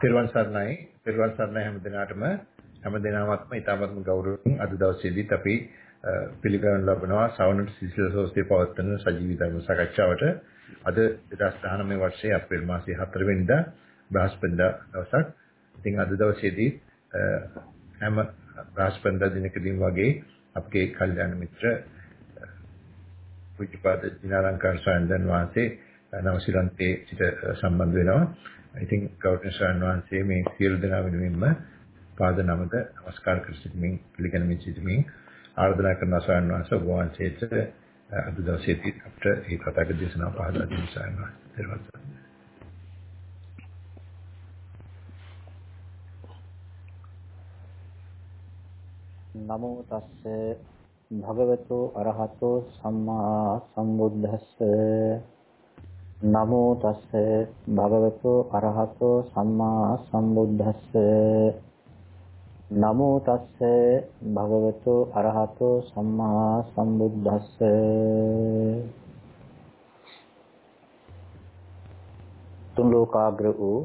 පෙරවන් සර්ණයි පෙරවන් සර්ණයි හැම දිනාටම හැම දිනමත්ම ඊටමත්ම ගෞරවයෙන් අද දවසේදීත් අපි පිළිගන්න ලබනවා සවනට සිසිල් සෝස්තේ පවත්වන සජීවී ධර්ම සාකච්ඡාවට අද 2019 වර්ෂයේ අප්‍රේල් මාසයේ 4 වෙනිදා බ්‍රහස්පතින්දා දවසක්. ඉතින් අද දවසේදී හැම බ්‍රහස්පතින්දා දිනකදීම වගේ අපගේ කල්යාණ මිත්‍ර පුජ්‍යපාද දිනාලංකාර ස්වාමීන් වහන්සේ නවසීලන්තේ සිට සම්බන්ධ වෙනවා. ඉතින් ගෞතම ස්වාමීන් වහන්සේ මේ සියලු දෙනා වෙනුවෙන්ම පාද නමද নমස්කාර කර සිටමින් පිළිගැනීමේ සිටමින් ආරාධනා කරන ස්වාමීන් වහන්සේ ඔබ වහන්සේට අද දවසේදී අපට මේ කතාක දේශනාව පහදා දෙන්න ස්වාමීන් වහන්සේ. නමෝ තස්ස භගවතු අරහතෝ සම්මා සම්බුද්දස්ස නමෝ තස්ස භගවතු අරහතෝ සම්මා සම්බුද්දස්ස. නමෝ තස්ස භගවතු අරහතෝ සම්මා සම්බුද්දස්ස. තුන් ලෝකාග්‍ර වූ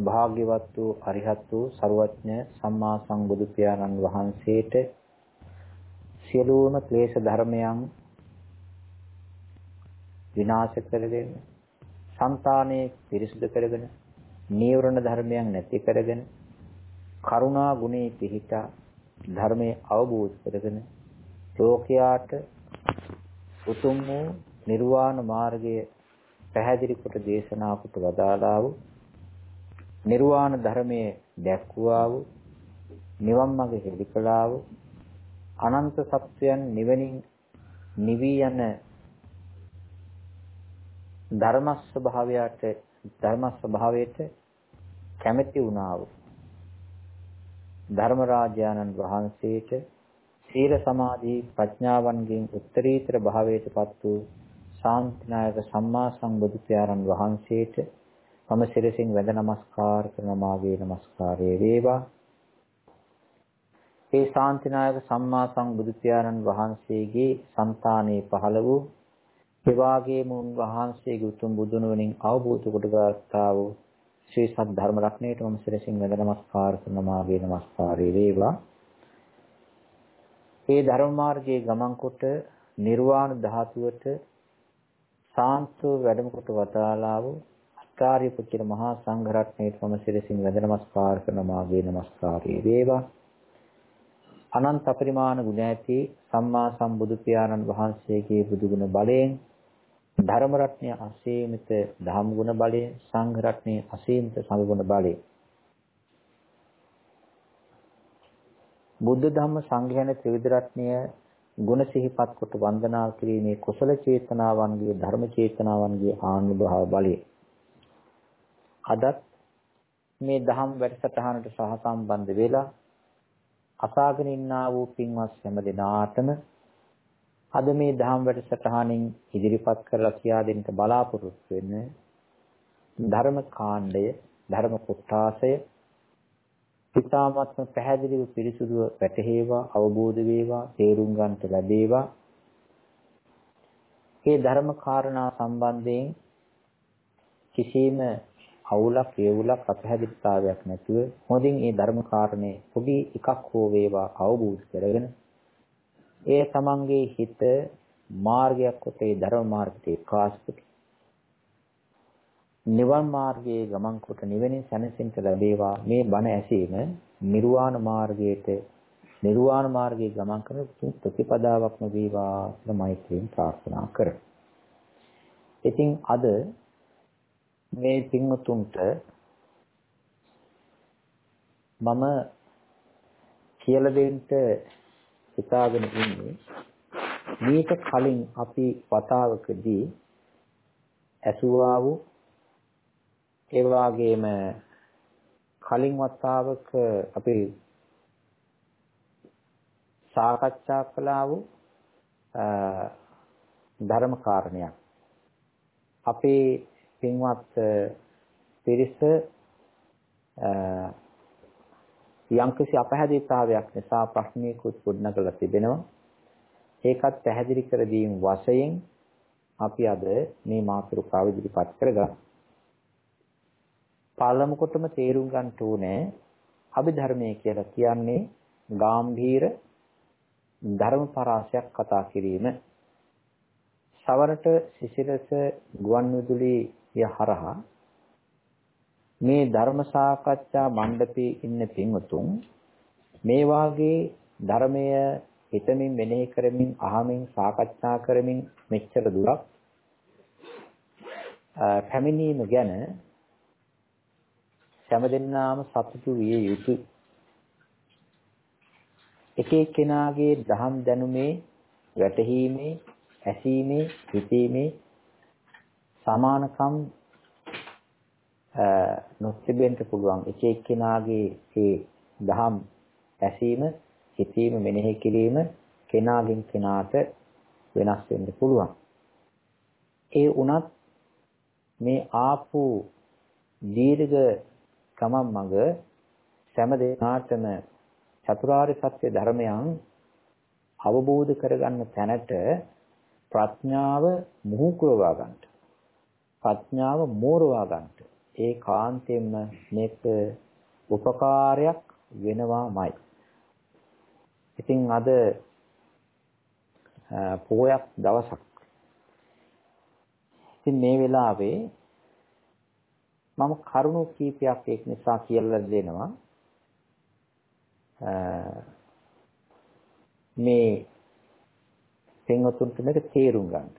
භාග්‍යවත් වූ අරිහත් වූ ਸਰවඥ සම්මා සම්බුදු පියාණන් වහන්සේට සියලුම ක්ලේශ ධර්මයන් විනාශ කරගෙන సంతානයේ පිරිසුදු කරගෙන නීවරණ ධර්මයන් නැති කරගෙන කරුණා ගුණේ පිහිටා ධර්මයේ අවබෝධ කරගෙන ලෝකයාට උතුම් වූ නිර්වාණ මාර්ගය පැහැදිලි කොට දේශනා කොට වදාළා වූ නිර්වාණ ධර්මයේ දැක්වුවා වූ නිවන් මඟ හෙළිකලා වූ අනන්ත සත්‍යයන් නිවෙනින් නිවි යන ධර්ම ස්වභාවයට ධර්ම ස්වභාවයට කැමැති වුණා වූ ධර්මරාජානන් වහන්සේට සීල සමාධි ප්‍රඥාවන්ගෙන් උත්තරීතර භාවයටපත් වූ ශාන්තිනායක සම්මා සම්බුදු පියාණන් වහන්සේට මම සිරසින් වැඳ නමස්කාර කරන මාගේ නමස්කාරය වේවා. ඒ ශාන්තිනායක සම්මා සම්බුදු පියාණන් වහන්සේගේ సంతානයේ පහළ වූ එවාගේම උන්වහන්සේගේ උතුම් බුදුන් වලින් අවබෝධ කොට ගන්නා වූ ශ්‍රී සත්‍ය ධර්ම රත්නයට මම සිරසින් වැඳ නමස්කාර කරන මාගේ නමස්කාරය වේවා. ඒ ධර්ම මාර්ගයේ ගමන් කොට නිර්වාණ ධාතුවට සාන්තව වැඩම කොට වදාලා වූ අෂ්ටාර්ය පුත්‍ර මහා සංඝ රත්නයට මම සිරසින් වැඳ නමස්කාර කරන මාගේ නමස්කාරය වේවා. අනන්ත පරිමාණ ගුණ ඇති සම්මා සම්බුදු පියාණන් වහන්සේගේ බුදු ගුණ බලයෙන් ධර්ම රත්නය අසීමිත ධම් ගුණ බලයෙන් සංඝ රත්නය අසීමිත සංඝ ගුණ බලයෙන් බුද්ධ ධම්ම සංඝ යන ත්‍රිවිධ රත්නය ගුණ සිහිපත් කොට වන්දනා කිරීමේ කුසල චේතනාවන්ගේ ධර්ම චේතනාවන්ගේ ආනුභාව බලය. අදත් මේ දහම් වැඩසටහනට සහ සම්බන්ධ වෙලා අසාගෙන ඉන්නා වූ පින්වත් හැම දෙනාටම අද මේ දහම් වැඩසටහනින් ඉදිරිපත් කරලා කියා දෙන්න බලාපොරොත්තු වෙන ධර්ම කාණ්ඩය ධර්ම කොටාසය පිටාමත්ම පැහැදිලිව පිරිසුදුව වැටහෙවා අවබෝධ වේවා තේරුම් ගන්නට ලැබේවා. මේ ධර්ම කාරණා සම්බන්ධයෙන් කිසිම අවුලක් වේවුලක් අපහැදිලිතාවයක් නැතුව හොඳින් මේ ධර්ම කාරණේ පොඩි එකක් හෝ වේවා අවබෝධ කරගෙන ඒ තමන්ගේ හිත මාර්ගයක් කොට ඒ ධර්ම මාර්ගයට එකාස්පුට නිවන් මාර්ගයේ ගමන් කොට නිවෙනින් සැනසෙන්න ලැබේවා මේ බණ ඇසීම නිර්වාණ මාර්ගයට නිර්වාණ මාර්ගයේ ගමන් කරන ප්‍රතිපදාවක්ම වේවා කියලා මෛත්‍රියෙන් ප්‍රාර්ථනා කරමු. ඉතින් අද මේ පින්වතුන්ට මම කියලා දෙන්න හිතාගෙන ඉන්නේ. මේක කලින් අපි වතාවකදී ඇසුවා වූ ඒ වගේම කලින් වතාවක අපි සාකච්ඡා කළා වූ ධර්ම කාරණයක්. අපේ පින්වත් පිරිස යම්කිසි අපහැදිතාවයක් නිසා ප්‍රශ්නයකුත් ගොඩනගලා තිබෙනවා. ඒකත් පැහැදිලි කර දීම වශයෙන් අපි අද මේ මාතෘකාව ඉදිරිපත් කරගන්නවා. පළමු කොටම තේරුම් ගන්න ඕනේ අභිධර්මයේ කියලා කියන්නේ ගාම්භීර ධර්ම පරාසයක් කතා කිරීම. සවරට සිසිලස ගුවන් විදුලිය හරහා මේ ධර්ම සාකච්ඡා මණ්ඩපයේ ඉන්න පින්වතුන් මේ වාගේ ධර්මය හිතමින් මෙනෙහි කරමින් අහමින් සාකච්ඡා කරමින් මෙච්චර දුරක් පැමිණීම ගැන හැමදෙනාම සතුටු විය යුතුයි. එක එක්කෙනාගේ දහම් දැනුමේ වැටහීමේ ඇසීමේ හිතීමේ සමානකම් නොතිබෙන්න පුළුවන්. එක එක්කෙනාගේ ඒ දහම් ඇසීම හිතීම මෙනෙහි කිරීම කෙනාගෙන් කෙනාට වෙනස් වෙන්න පුළුවන්. ඒ උනත් මේ ආපු දීර්ඝ ගමන් මඟ සෑම දෙනාටම චතුරාර්ය සත්‍ය ධර්මයන් අවබෝධ කරගන්න තැනට ප්‍රඥාව මුහු කරවා ගන්නට ප්‍රඥාව මෝරවා ගන්නට ඒ කාන්තෙන්ම මේක උපකාරයක් වෙනවාමයි. ඉතින් අද පොයක් දවසක්. ඉතින් මේ වෙලාවේ මම කරුණු කීපයක් ඒක නිසා කියලා දෙනවා. මේ පින්වතුන්ට මේක තේරුම් ගන්න.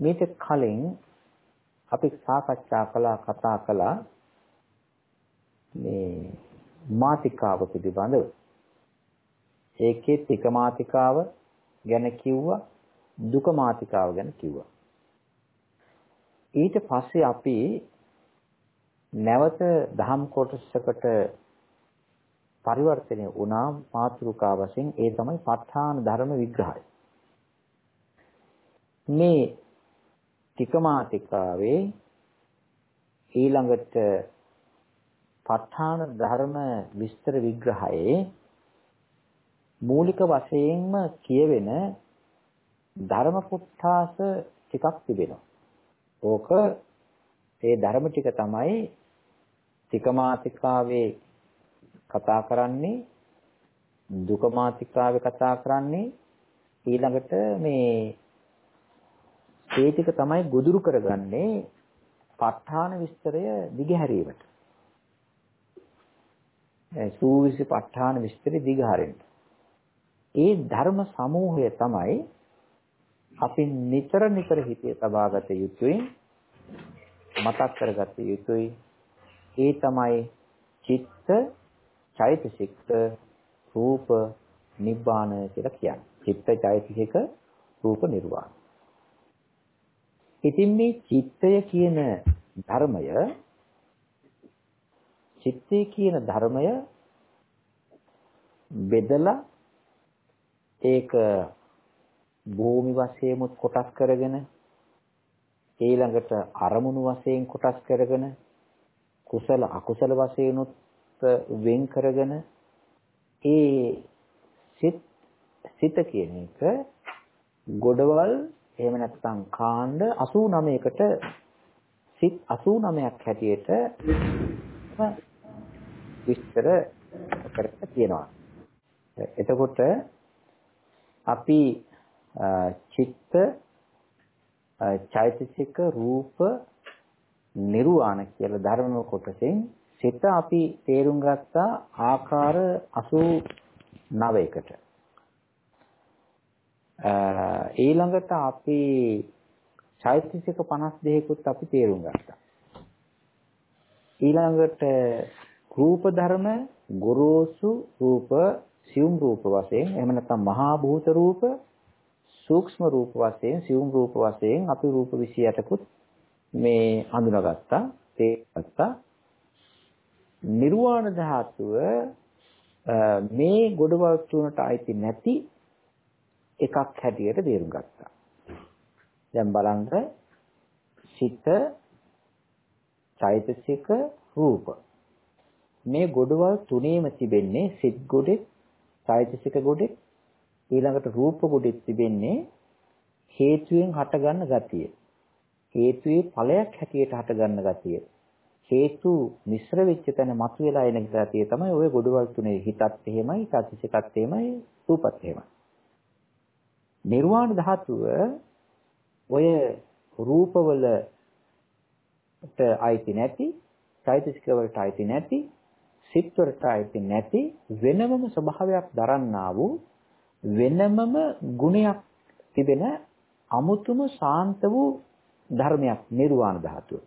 මේක කලින් අපි සාකච්ඡා කළා කතා කළා මේ මාතිකාව පිළිබඳව. ඒකේ තික මාතිකාව ගැන කිව්වා දුක මාතිකාව ගැන කිව්වා. ඊට පස්සේ අපි නැවත දහම් කොටසකට පරිවර්තනය වුණා මාතෘකා වශයෙන් ඒ තමයි ප ဋ ාණ ධර්ම විග්‍රහය. මේ ටිකමාතිකාවේ ඊළඟට ප ဋ ාණ ධර්ම විස්තර විග්‍රහයේ මූලික වශයෙන්ම කියවෙන ධර්ම කුට්ටාස ටිකක් තිබෙනවා. ඕක ඒ ධර්ම ටික තමයි ටිකමාතිකාවේ කතා කරන්නේ දුක මාතිකාවේ කතා කරන්නේ ඊළඟට මේ ඒ ටික තමයි ගොදුරු කරගන්නේ ප ဋ ාණ විස්තරය දිගහැරීමට. ඒ සූවිසි ප ဋ ාණ විස්තරය දිගහරින්න. ඒ ධර්ම සමූහය තමයි අපි නිතර නිතර හිතේ තබාගත යුතුයි මතක් කරගත යුතුයි ඒ තමයි චිත්ත චෛතසික රූප නිබ්බාන කියලා කියන්නේ. චිත්ත චෛතසික රූප නිර්වාණ. ඉතින් මේ චිත්තය කියන ධර්මය චිත්තය කියන ධර්මය බෙදලා ඒක භූමි වශයෙන් කොටස් කරගෙන ඊළඟට අරමුණු වශයෙන් කොටස් කරගෙන කුසල අකුසල වශයෙන් වෙන් කරගෙන ඒ සිත් සිත කියන එක ගොඩවල් එහෙම නැත්නම් කාණ්ඩ 89කට සිත් 89ක් හැටියට විස්තර කරලා තියෙනවා. එතකොට අපි චිත්ත චෛතසික රූප නිර්වාණ කියලා ධර්ම කොටසෙන් සිත අපි තේරුම් ගත්තා ආකාර 89කට. ඊළඟට අපි චෛතසික 52කුත් අපි තේරුම් ගත්තා. ඊළඟට රූප ධර්ම ගොරෝසු රූප සියුම් රූප වශයෙන් එහෙම නැත්නම් මහා භූත රූප සූක්ෂම රූප වශයෙන් සියුම් රූප වශයෙන් අපි රූප 28කුත් මේ හඳුනාගත්තා තේරුම්ගත්තා නිර්වාණ ධාතුව මේ ගොඩවල් තුනට අයිති නැති එකක් හැටියට තේරුම් ගත්තා. දැන් බලන්න සිත චෛතසික රූප මේ ගොඩවල් තුනේම තිබෙන්නේ සිත් ගොඩේ චෛතසික ගොඩේ ඊළඟට රූප ගොඩේ තිබෙන්නේ හේතුයෙන් හටගන්න ගතිය. හේතුයේ ඵලයක් හැටියට හටගන්න ගතිය. හේතු මිශ්‍ර වෙච්ච තැන මතුවලා එන ගතිය තමයි ওই ගොඩවල් තුනේ හිතත් එහෙමයි, චෛතසිකත් එහෙමයි, රූපත් එහෙමයි. නිර්වාණ ධාතුව ඔය රූපවලට අයිති නැති, චෛතසික වලට අයිති නැති, සිත් වලට අයිති නැති වෙනමම ස්වභාවයක් දරන්නා වූ වෙනමම ගුණයක් තිබෙන අමුතුම ශාන්ත වූ ධර්මයක් නිර්වාණ ධාතුව.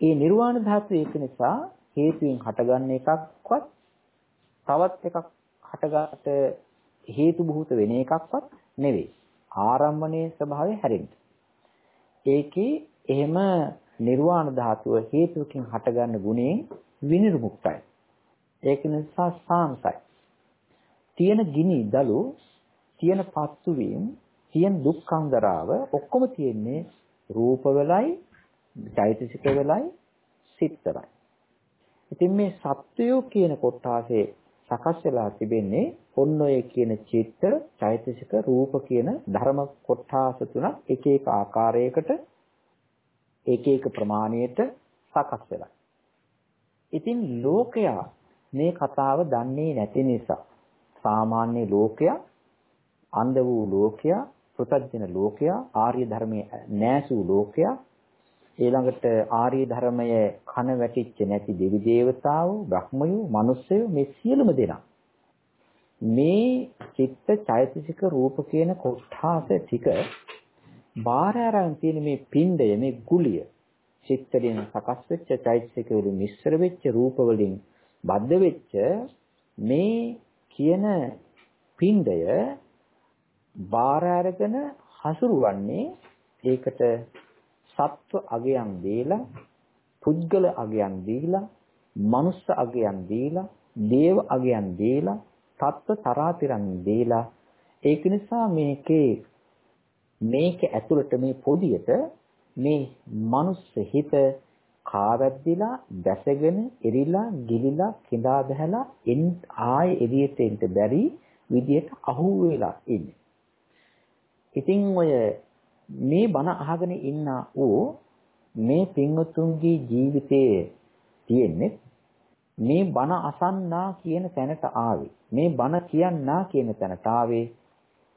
ඒ නිර්වාණ ධාතුව ඒක නිසා හේතුයෙන් හටගන්න එකක්වත් තවත් එකක් හටගට හේතු බහූත වෙන එකක්වත් නෙවෙයි. ආරම්භණයේ ස්වභාවය හැරෙන්න. ඒකේ එහෙම නිර්වාණ ධාතුව හේතුකින් හටගන්න ගුණයෙන් විනිර්මුක්තයි. ඒක නිසා සාන්තයි. තියෙන ගිනි දලු තියෙන පත්තු වීම තියෙන දුක්ඛංගරාව ඔක්කොම තියෙන්නේ රූප වෙලයි චෛතසික වෙලයි සිත් වෙලයි. ඉතින් මේ සත්වයෝ කියන කොටාසේ සකස් වෙලා තිබෙන්නේ ඔන්න ඔය කියන චිත්ත චෛතසික රූප කියන ධර්ම කොටාස තුනක් එක එක ආකාරයකට එක එක ප්‍රමාණයට සකස් වෙලා. ඉතින් ලෝකයා මේ කතාව දන්නේ නැති නිසා සාමාන්‍ය ලෝකයා අන්ධ වූ ලෝකයා පෘථග්ජන ලෝකයා ආර්ය ධර්මයේ නැසූ ලෝකයා ඊළඟට ආර්ය ධර්මයේ කන වැටිච්ච නැති දෙවි දේවතාවෝ බ්‍රහ්මයෝ මිනිස්සයෝ මේ සියලුම දෙනා. මේ චිත්ත චෛතසික රූප කියන කොටාස ටික බාහිර අරන් තියෙන මේ පින්ඩය මේ ගුලිය චිත්තයෙන් සකස් වෙච්ච චෛතසික වලින් මිශ්‍ර වෙච්ච රූප වලින් බද්ධ වෙච්ච මේ කියන පින්ඩය බාර අරගෙන හසුරුවන්නේ ඒකට සත්ව අගයන් දීලා පුද්ගල අගයන් දීලා මනුස්ස අගයන් දීලා දේව අගයන් දීලා තත්ත්ව තරාතිරන් දීලා ඒක නිසා මේකේ මේක ඇතුළට මේ පොදියට මේ මනුස්ස හිත කාවැද්දිලා දැසගෙන එරිලා ගිලිලා කිඳා බහැලා එන් ආයේ එළියට එන්න බැරි විදියට අහු වෙලා ඉන්නේ. ඉතින් ඔය මේ බණ අහගෙන ඉන්න ඌ මේ පින්වතුන්ගේ ජීවිතයේ තියෙන්නේ මේ බණ අසන්නා කියන තැනට ආවේ. මේ බණ කියන්නා කියන තැනට ආවේ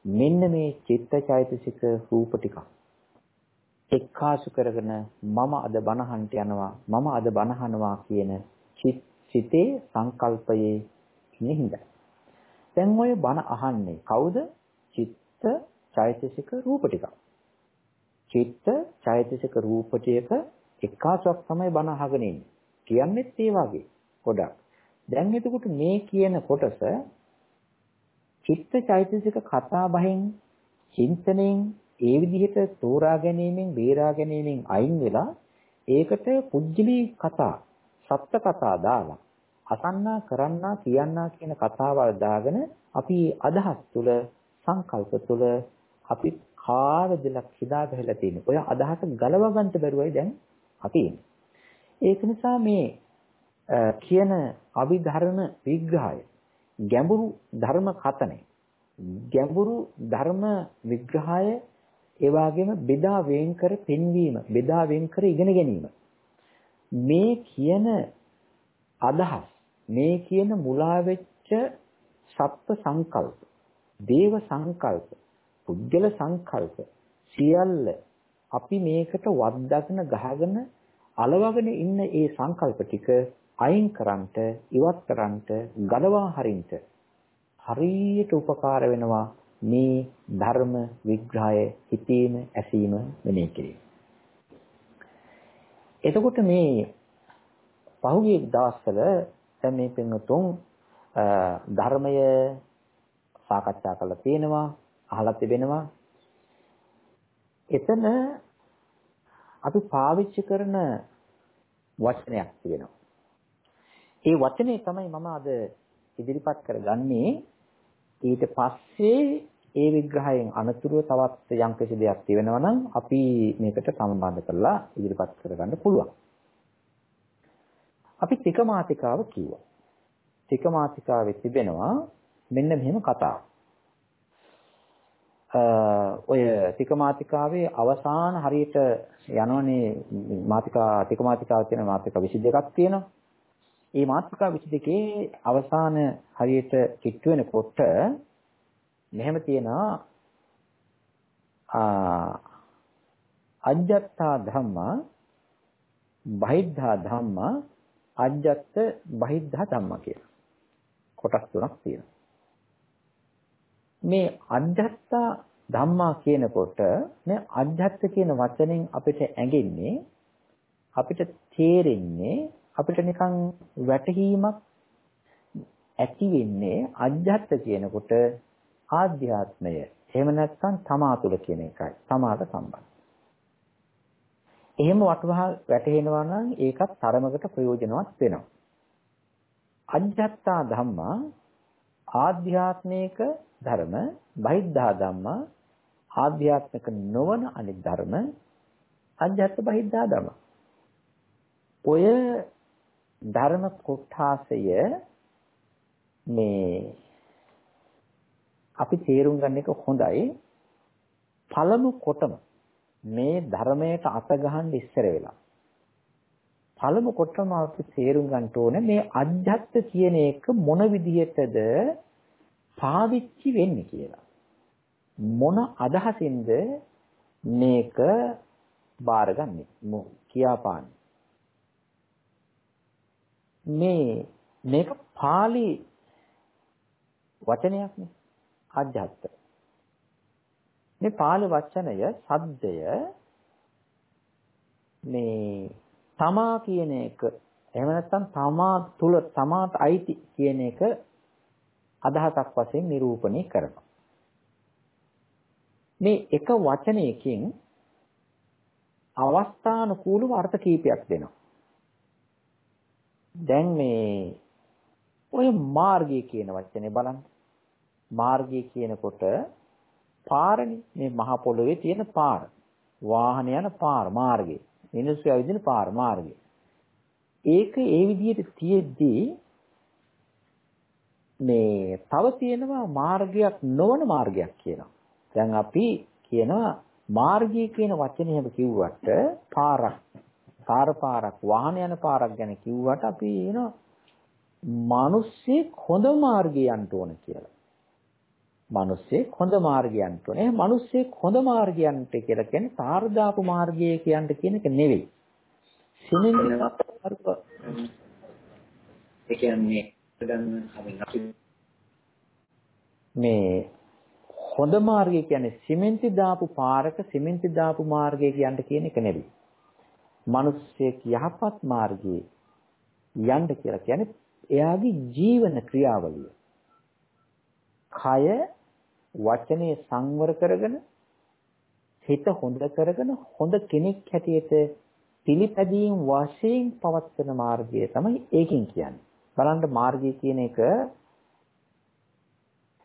මෙන්න මේ චිත්තචෛතසික රූප ටිකක්. එක්කාසු කරගෙන මම අද බණහන්ට යනවා මම අද බණහනවා කියන සිතේ සංකල්පයේ ඉන්නේ හින්දා. දැන් ඔය බණ අහන්නේ කවුද? චිත්ත චෛතසික රූප ටික. චිත්ත චෛතසික රූප ටික එක්කාසුවක් තමයි බණ අහගෙන ඉන්නේ. කියන්නේත් ඒ වගේ ගොඩක්. දැන් එතකොට මේ කියන කොටස චිත්ත චෛතසික කතා බහෙන් චින්තනයෙන් ඒ විදිහට තෝරා ගැනීමෙන් බේරා ගැනීමෙන් අයින් වෙලා ඒකට පුජ්‍යලී කතා සත්‍ය කතා දාලා අසන්නා කරන්නා කියන්නා කියන කතාවල් දාගෙන අපි අදහස් තුල සංකල්ප තුල අපි කාවදලක් හිතා ගහලා තියෙන. ඔය අදහස ගලව ගන්න බැරුවයි දැන් අපි ඉන්නේ. ඒක නිසා මේ කියන අභිධර්ම විග්‍රහය ගැඹුරු ධර්ම කතනය ගැඹුරු ධර්ම විග්‍රහය ඒ වගේම බෙදා වෙන් කර පෙන්වීම බෙදා වෙන් කර ඉගෙන ගැනීම මේ කියන අදහස් මේ කියන මුලා වෙච්ච සත්ත්ව සංකල්ප දේව සංකල්ප පුද්ගල සංකල්ප සියල්ල අපි මේකට වද්දාගෙන ගහගෙන අලවගෙන ඉන්න ඒ සංකල්ප ටික අයින් කරන්ට ඉවත් කරන්ට ගලවා හරින්ට හරියට උපකාර වෙනවා මේ ධර්ම විග්‍රහය හිතීම ඇසීම මෙනෙහි කිරීම. එතකොට මේ පහුගිය දවස්වල දැන් මේ පින්වතුන් ධර්මය සාකච්ඡා කරලා තියෙනවා අහලා තිබෙනවා එතන අපි පාවිච්චි කරන වචනයක් තියෙනවා ඒ වචනේ තමයි මම අද ඉදිරිපත් කරගන්නේ ඊට පස්සේ ඒ විග්‍රහයෙන් අනතුරුව තවත් යම්කිසි දෙයක් තියෙනවා නම් අපි මේකට සම්බන්ධ කරලා ඉදිරිපත් කරගන්න පුළුවන්. අපි තික මාතිකාව කිව්වා. තික මාතිකාවේ තිබෙනවා මෙන්න මෙහෙම කතාවක්. ඔය තික මාතිකාවේ අවසාන හරියට යනවනේ මාතිකා තික මාතිකාව කියන මාතිකා 22ක් තියෙනවා. මේ මාතිකා 22කේ අවසාන හරියට කිට්ටු වෙනකොට මෙහෙම තියෙනවා අජ්ජත්තා ධම්මා බහිද්ධා ධම්මා අජ්ජත් බහිද්ධා ධම්මා කියලා. කොටස් තුනක් තියෙනවා. මේ අජ්ජත්තා ධම්මා කියනකොට මේ අජ්ජත් කියන වචනෙන් අපිට ඇඟෙන්නේ අපිට තේරෙන්නේ අපිට නිකන් වැටහීමක් ඇති වෙන්නේ අජ්ජත් කියනකොට ආධ්‍යාත්මය. එහෙම නැත්නම් තමා තුළ කියන එකයි. තමාට සම්බන්ධ. එහෙම වටවහා වැටහෙනවා නම් ඒකත් තරමකට ප්‍රයෝජනවත් වෙනවා. අජ්ජත්තා ධම්මා ආධ්‍යාත්මික ධර්ම බහිද්ධා ධම්මා ආධ්‍යාත්මික නොවන අනිත් ධර්ම අජ්ජත් බහිද්ධා ධර්ම. ඔය ධර්ම කොටාසය මේ අපි තේරුම් ගන්න එක හොඳයි. පළමු කොටම මේ ධර්මයට අත ගහන්න ඉස්සර වෙලා. පළමු කොටම අපි තේරුම් ගන්න ඕනේ මේ අජ්ජත් කියන එක මොන විදිහටද පාවිච්චි වෙන්නේ කියලා. මොන අදහසින්ද මේක බාරගන්නේ කියාපාන්නේ. මේ මේක pāli වචනයක් නේ. අජ්ජත්. මේ පාළි වචනය සද්දය මේ තමා කියන එක එහෙම නැත්නම් තමා තුල තමාට අයිති කියන එක අදහසක් වශයෙන් නිරූපණය කරනවා. මේ එක වචනයකින් අවස්ථානුකූලව අර්ථ කීපයක් දෙනවා. දැන් මේ ඔය මාර්ගය කියන වචනේ බලන්න. මාර්ගය කියනකොට පාරනේ මේ මහ පොළොවේ තියෙන පාර. වාහන යන පාර මාර්ගය. මිනිස්සු ඇවිදින පාර මාර්ගය. ඒක ඒ විදිහට තියෙද්දී මේ තව තියෙනවා මාර්ගයක් නොවන මාර්ගයක් කියනවා. දැන් අපි කියනවා මාර්ගය කියන වචනේ හැම කිව්වට පාරක් පාර පාරක් වාහන යන පාරක් ගැන කිව්වට අපි කියනවා මිනිස්සෙක් හොඳ මාර්ගයන්ට ඕන කියලා. මිනිස්සෙක් හොඳ මාර්ගයන්ට ඕනේ. මිනිස්සෙක් හොඳ මාර්ගයන්ට කියලා කියන්නේ තාර දාපු මාර්ගය කියන්න කියන එක නෙවෙයි. සිනෙන් මාර්ග ඒ කියන්නේ ගන්න මේ හොඳ මාර්ගය කියන්නේ සිමෙන්ති දාපු පාරක සිමෙන්ති දාපු මාර්ගය කියන්න කියන එක නෙවෙයි. මිනිස්සෙක් යහපත් මාර්ගයේ යන්න කියලා කියන්නේ එයාගේ ජීවන ක්‍රියාවලිය. කය වචනේ සංවර කරගෙන හිත හොඳ කරගෙන හොඳ කෙනෙක් හැටියට පිළිපැදීම් වශයෙන් පවත්වන මාර්ගය තමයි ඒකෙන් කියන්නේ. බලන්න මාර්ගය කියන එක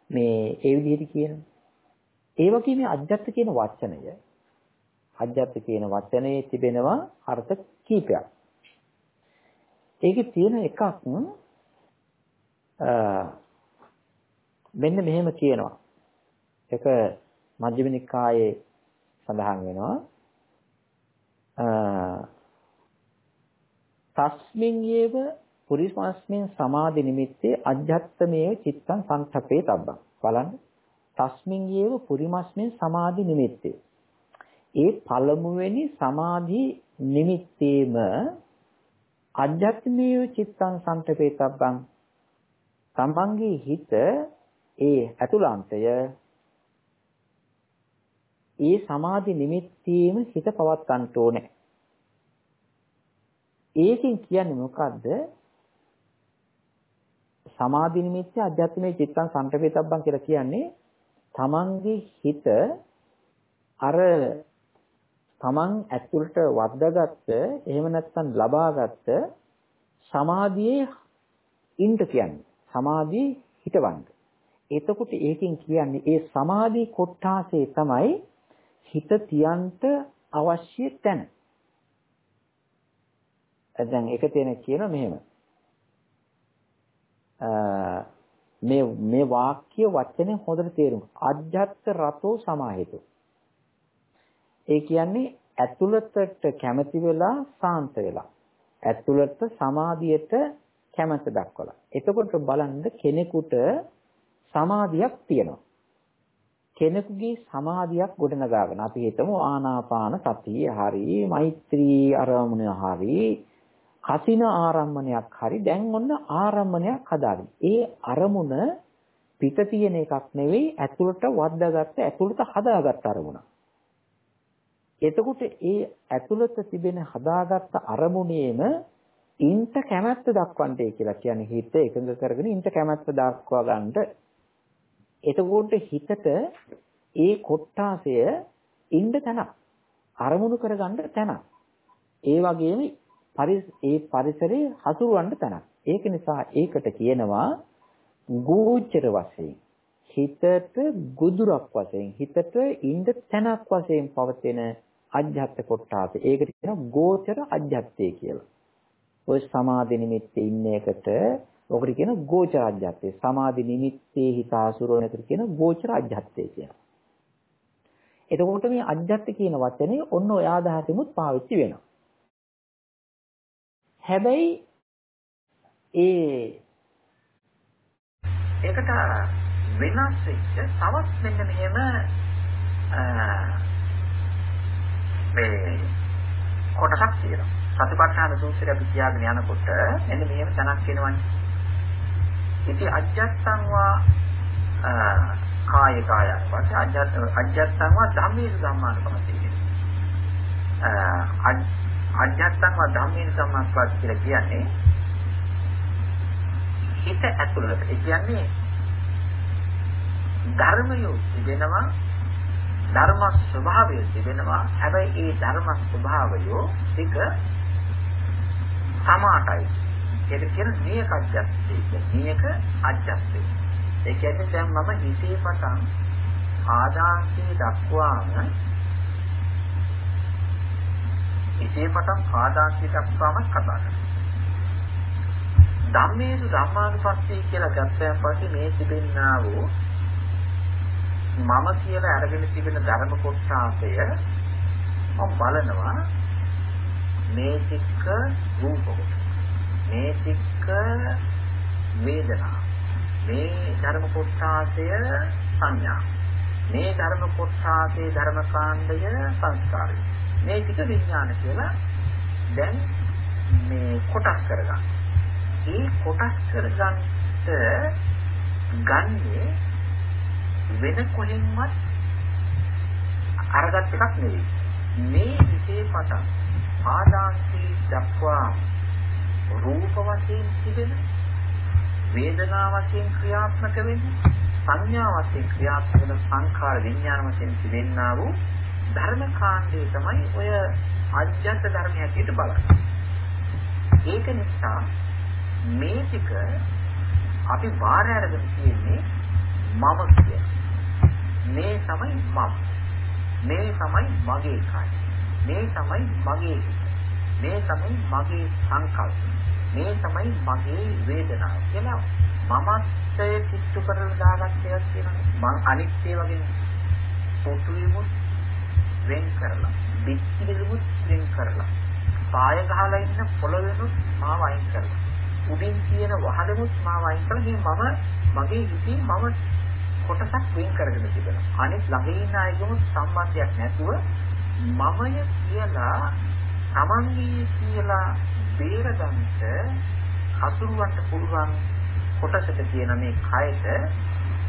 මේ ඒ විදිහට කියනවා. ඒ වගේම අජ්ජත් කියන වචනය අජ්ජත් කියන වචනේ තිබෙනවා අර්ථ කීපයක්. ඒකේ තියෙන එකක් මෙන්න මෙහෙම කියනවා. ඒක මජ්ක්‍ධිම නිකායේ සඳහන් වෙනවා. තස්මින් යේව පුරිස්මස්මින් සමාධි නිමිත්තේ අජ්ජත්තමේ චිත්තං සංතප්පේ තබ්බං. බලන්න. තස්මින් යේව පුරිමස්මින් සමාධි නිමිත්තේ. ඒ පළමුවෙනි සමාධි නිමිත්තේම අජ්ජත්මේ චිත්තං සංතප්පේ තබ්බං. තමන්ගේ හිත ඒ අතුලාන්තය ඒ සමාධි නිමිත්තේම හිත පවත්වන්න ඕනේ ඒකෙන් කියන්නේ මොකද්ද සමාධි නිමිත්තේ අධ්‍යාත්මයේ චිත්තං සංකප්පේතබ්බං කියලා කියන්නේ තමන්ගේ හිත අර තමන් ඇතුළට වද්දාගත්ත එහෙම නැත්නම් ලබාගත්ත සමාධියේ ඉන්න කියන්නේ සමාධියේ හිටවන්න. එතකොට ඒකෙන් කියන්නේ ඒ සමාධි කොටාසේ තමයි හිත තියන්ට අවශ්‍ය තැන. දැන් ඒක තියෙන කියන මෙහෙම. මේ මේ වාක්‍ය වචනේ හොඳට තේරුම් අජ්ජත් රතෝ සමාහිතෝ ඒ කියන්නේ ඇතුළතට කැමති වෙලා සාන්ත වෙලා ඇතුළත සමාධියට කැමැත්ත දක්වලා. එතකොට බලන්න කෙනෙකුට සමාධියක් තියෙනවා. කෙනෙකුගේ සමාධියක් ගොඩනගාගෙන අපි හිතමු ආනාපාන සතිය හරි මෛත්‍රී ආරම්මණය හරි කසින ආරම්මණයක් හරි දැන් ඔන්න ආරම්මණයක් හදාගන්න. ඒ අරමුණ පිට තියෙන එකක් නෙවෙයි ඇතුළට වද්දාගත්ත ඇතුළට හදාගත්ත අරමුණ. එතකොට ඒ ඇතුළත තිබෙන හදාගත්ත අරමුණේම ඉන්ට කැමැත්ත දක්වන්නයි කියලා කියන්නේ හිත එකඟ කරගෙන ඉන්ට කැමැත්ත දක්වා ගන්නට එතකොට හිතට ඒ කොට්ටාසය ඉන්න තැනක් අරමුණු කරගන්න තැනක්. ඒ වගේම ඒ පරිසරයේ හසුරවන්න තැනක්. ඒක නිසා ඒකට කියනවා ගෝචර වශයෙන් හිතට ගුදුරක් වශයෙන් හිතට ඉන්න තැනක් වශයෙන් පවතින අජ්ජත් කොට්ටාස ඒකට කියනවා ගෝචර අජ්ජත්තේ කියලා. ওই සමාධි නිමිත්තේ ඉන්න එකට ඔකට කියන ගෝචර අජ්ජත්තේ. සමාධි නිමිත්තේ හිත ආසුරවන එකට කියන ගෝචර අජ්ජත්තේ කියලා. එතකොට මේ අජ්ජත් කියන වචනේ ඔන්න ඔය ආදාහතෙමුත් පාවිච්චි වෙනවා. හැබැයි ඒ ඒකට වෙනස් වෙච්ච තවත් මෙන්න මෙහෙම මේ කොටසක් තියෙනවා. සතිපට්ඨාන සූත්‍රය අපි කියාගෙන යනකොට මෙන්න මෙහෙම තැනක් එනවනේ. ඉති අජ්ජත්සං වා කාය කාය පස්සේ අජ්ජත් අජ්ජත්සං වා ධම්මේසු ධම්මානුපස්සී. අජ්ජත්සං වා ධම්මේසු ධම්මානුපස්සී කියලා කියන්නේ හිත ඇතුළත. ඒ කියන්නේ ධර්මයෝ තිබෙනවා ධර්ම ස්වභාවය තිබෙනවා. හැබැයි ඒ ධර්ම ස්වභාවය ටික සමාටයි. ඒක කියන නියක අධ්‍යස්තේ. නියක අධ්‍යස්තේ. ඒ කියන්නේ දැන් මම හිතේ පටන් ආදාංශයේ දක්වාම හිතේ පටන් ආදාංශයේ දක්වාම කතා කරනවා. ධම්මේසු ධම්මානුපස්සී කියලා ගත්තයන් පස්සේ මේ තිබෙන්නා වූ මම කියලා අරගෙන තිබෙන ධර්ම කොටසය මම බලනවා මේ තික්ක රූප කොට. මේ තික්ක වේදනා. මේ ධර්ම කොටාසය සංඥා. මේ ධර්ම කොටාසේ ධර්ම කාණ්ඩය සංස්කාරය. මේ ටික විඥාන කියලා දැන් මේ කොටස් කරගන්න. ඒ කොටස් කරගන්නට ගන්නේ වෙන කොහෙන්වත් අරගත් එකක් නෙවෙයි. මේ විශේෂ පටන් ආදාන්ති දක්වා රූප වශයෙන් තිබෙන වේදනා වශයෙන් ක්‍රියාත්මක වෙන්නේ සංඥා වශයෙන් ක්‍රියාත්මක වෙන සංඛාර විඥාන වශයෙන් තිබෙන්නා වූ ධර්ම කාණ්ඩය තමයි ඔය අජ්ජත් ධර්මය හැටියට බලන්නේ. ඒක නිසා මේ ටික අපි බාහිර අරගෙන තියෙන්නේ මම කියන. මේ තමයි මම. මේ තමයි මගේ කය. මේ තමයි මගේ මේ තමයි මගේ සංකල්ප. මේ තමයි මගේ වේදනාව කියලා මමත්වය කිට්ටු කරලා දාගත්ත එකක් තියෙනවා. මං අනිත්‍ය වගේ පොතුෙමුත් වෙන් කරලා, පිටිවිලුත් වෙන් කරලා, පාය ගහලා ඉන්න පොළවෙනුත් මාව අයින් කරලා, උඩින් තියෙන වහලෙමුත් මාව අයින් කරලා මම මගේ හිතින් මම කොටසක් වෙන් කරගෙන තිබෙනවා. අනිත් ළඟ ඉන්න අයගම සම්බන්ධයක් නැතුව මමය කියලා තමන්ගේ කියලා බේරගන්නට හසුරුවන්න පුළුවන් කොටසක තියෙන මේ කයට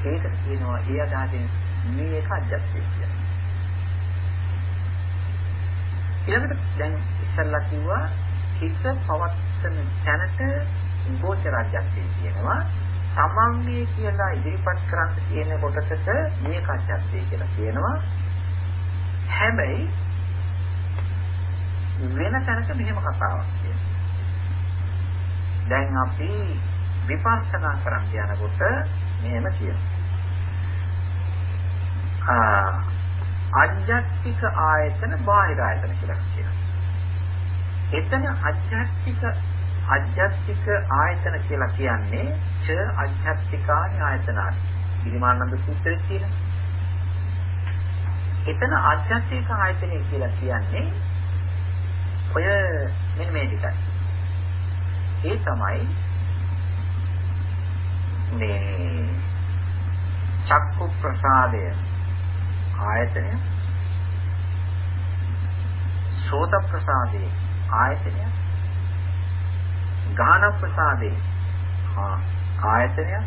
ඒකට කියනවා ඒ අදහයෙන් මේ එක අධ්‍යක්ෂය කියලා. ඊළඟට දැන් ඉස්සල්ලා කිව්වා හිත පවත්තන තැනට ගෝචර අධ්‍යක්ෂය කියනවා. තමන්ගේ කියලා ඉදිරිපත් කරන්න තියෙන කොටසට මේක අධ්‍යක්ෂය කියලා කියනවා. හැබැයි වෙන තැනක මෙහෙම කතාවක් තියෙනවා. දැන් අපි විපස්සනා කරන් යනකොට මෙහෙම කියනවා. ආ අජ්ජත්තික ආයතන බාහිර ආයතන කියලා කියනවා. එතන අජ්ජත්තික අධ්‍යාත්මික ආයතන කියලා කියන්නේ ච අධ්‍යාත්මිකානි ආයතනානි. ඉරිමානන්ද සූත්‍රයේ තියෙන. එතන අධ්‍යාත්මික ආයතනය කියලා කියන්නේ ඔය මෙන්න මේ ටිකයි. ඒ තමයි මේ චක්කු ප්‍රසාදය ආයතනය සෝත ප්‍රසාදේ ආයතනය ගාන ප්‍රසාදේ ආයතනය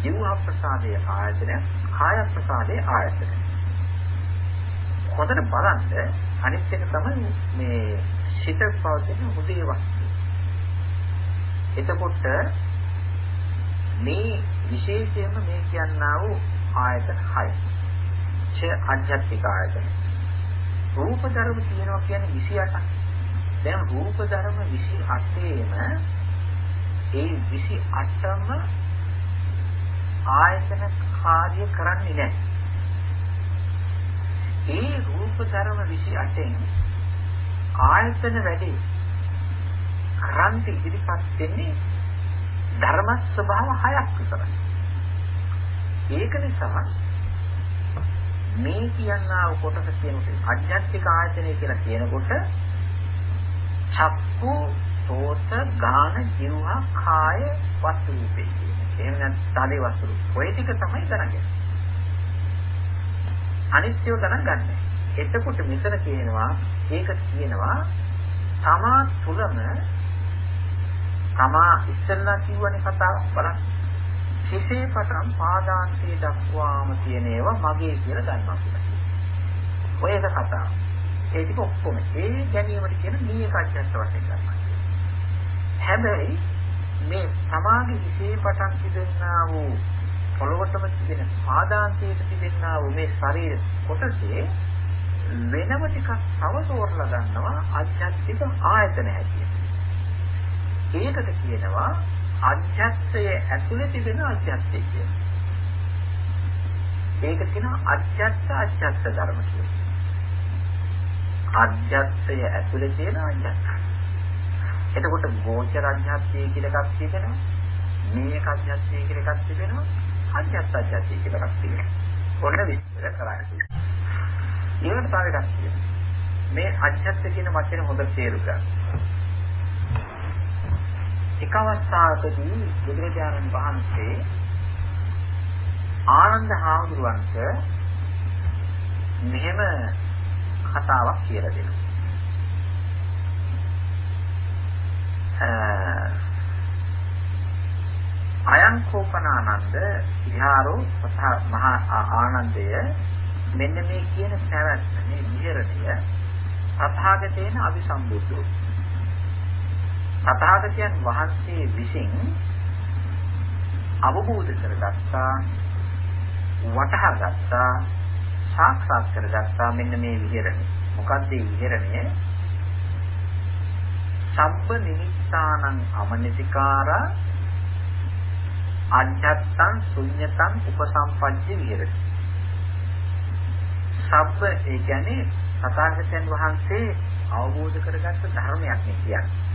ජීව ප්‍රසාදේ ආයතනය කාය ප්‍රසාදේ ආයතනය. හොඳට බලන්න අනිත් එක තමයි මේ සිත පවතින උදේ වස්තු එතකොට මේ විශේෂයෙන්ම මේ කියන්නා වූ ආයතන 6 ච අධ්‍යාත්මික ආයතන රූප ධර්ම තියෙනවා කියන්නේ 28ක්. දැන් රූප ධර්ම 28ේම ඒ 28ම ආයතන කාර්ය කරන්නේ නැහැ. ඒ රූප ධර්ම 28න් ආයතන වැඩි ක්‍රාන්ති ඉදිරිපත් වෙන්නේ ධර්ම ස්වභාව හයක් විතරයි. ඒක නිසා මේ කියනා කොටස කියනකොට අධ්‍යාත්මික ආයතනය කියලා කියනකොට චක්කු සෝත ගාන ජීවහා කාය වස්තු රූපේ එහෙම නැත්නම් තදේ වස්තු ඔය ටික තමයි ගණන් අනිත්‍යව ගණන් ගන්න. එතකොට මෙතන කියනවා ඒක කියනවා තමා තුලම තමා ඉස්සෙල්ලා කිව්වනේ කතාව බලන්න. හිසේ පටන් පාදාන්තයේ දක්වාම තියෙන ඒවා මගේ කියලා ගන්නවා කියලා. ඔය එක කතාව. ඒ ටික ඔක්කොම ඒ ගැනීමට කියන නීයක අධ්‍යස්ත වශයෙන් ගන්නවා. හැබැයි මේ සමාගයේ හිසේ පටන් තිබෙනා වූ පොළොවටම තිබෙන පාදාන්තයේ තිබෙනා වූ මේ ශරීර කොටසේ වෙනම ටිකක් තවතෝරලා ගන්නවා අධ්‍යාත්මික ආයතන හැටියට. ඒකට කියනවා අධ්‍යක්ෂය ඇතුලේ තිබෙන අධ්‍යක්ෂය කියලා. ඒක කියනවා අධ්‍යක්ෂ අධ්‍යක්ෂ ධර්ම කියලා. අධ්‍යක්ෂය ඇතුලේ තියෙන අධ්‍යක්ෂ. එතකොට ගෝචර අධ්‍යක්ෂය කියලා එකක් තිබෙනවා. මේක අධ්‍යක්ෂය කියලා එකක් තිබෙනවා. අධ්‍යක්ෂ අධ්‍යක්ෂය කියලා එකක් තිබෙනවා. ඔන්න විස්තර කරන්නේ. ඊළඟට තව එකක් තියෙනවා. මේ අධ්‍යක්ෂ කියන වචනේ හොඳට තේරුම් ගන්න. එක අවස්ථාවකදී බුදුරජාණන් වහන්සේ ආනන්ද හාමුදුරුවන්ට මෙහෙම කතාවක් කියලා දෙනවා. අයං කෝපනානන්ද විහාරෝ මහා ආනන්දය මෙන්න මේ කියන පැවැත්ම මේ විහෙරණය තථාගතේන අபிසම්බුද්ධෝ තථාගතයන් වහන්සේ විසින් අවබෝධ කරගත්තා වටහා ගත්තා සාක්ෂාත් කරගත්තා මෙන්න මේ විහෙරණය. මොකක්ද මේ විහෙරණය? සබ්බ නිමිත්තානං අමනසිකාරා අජත්තං ශුන්‍යතං උපසම්පජ්ජ විහෙරති. සබ්බ ඒ කියන්නේ තථාගතයන් වහන්සේ අවබෝධ කරගත්ත ධර්මයක් නේ කියන්නේ.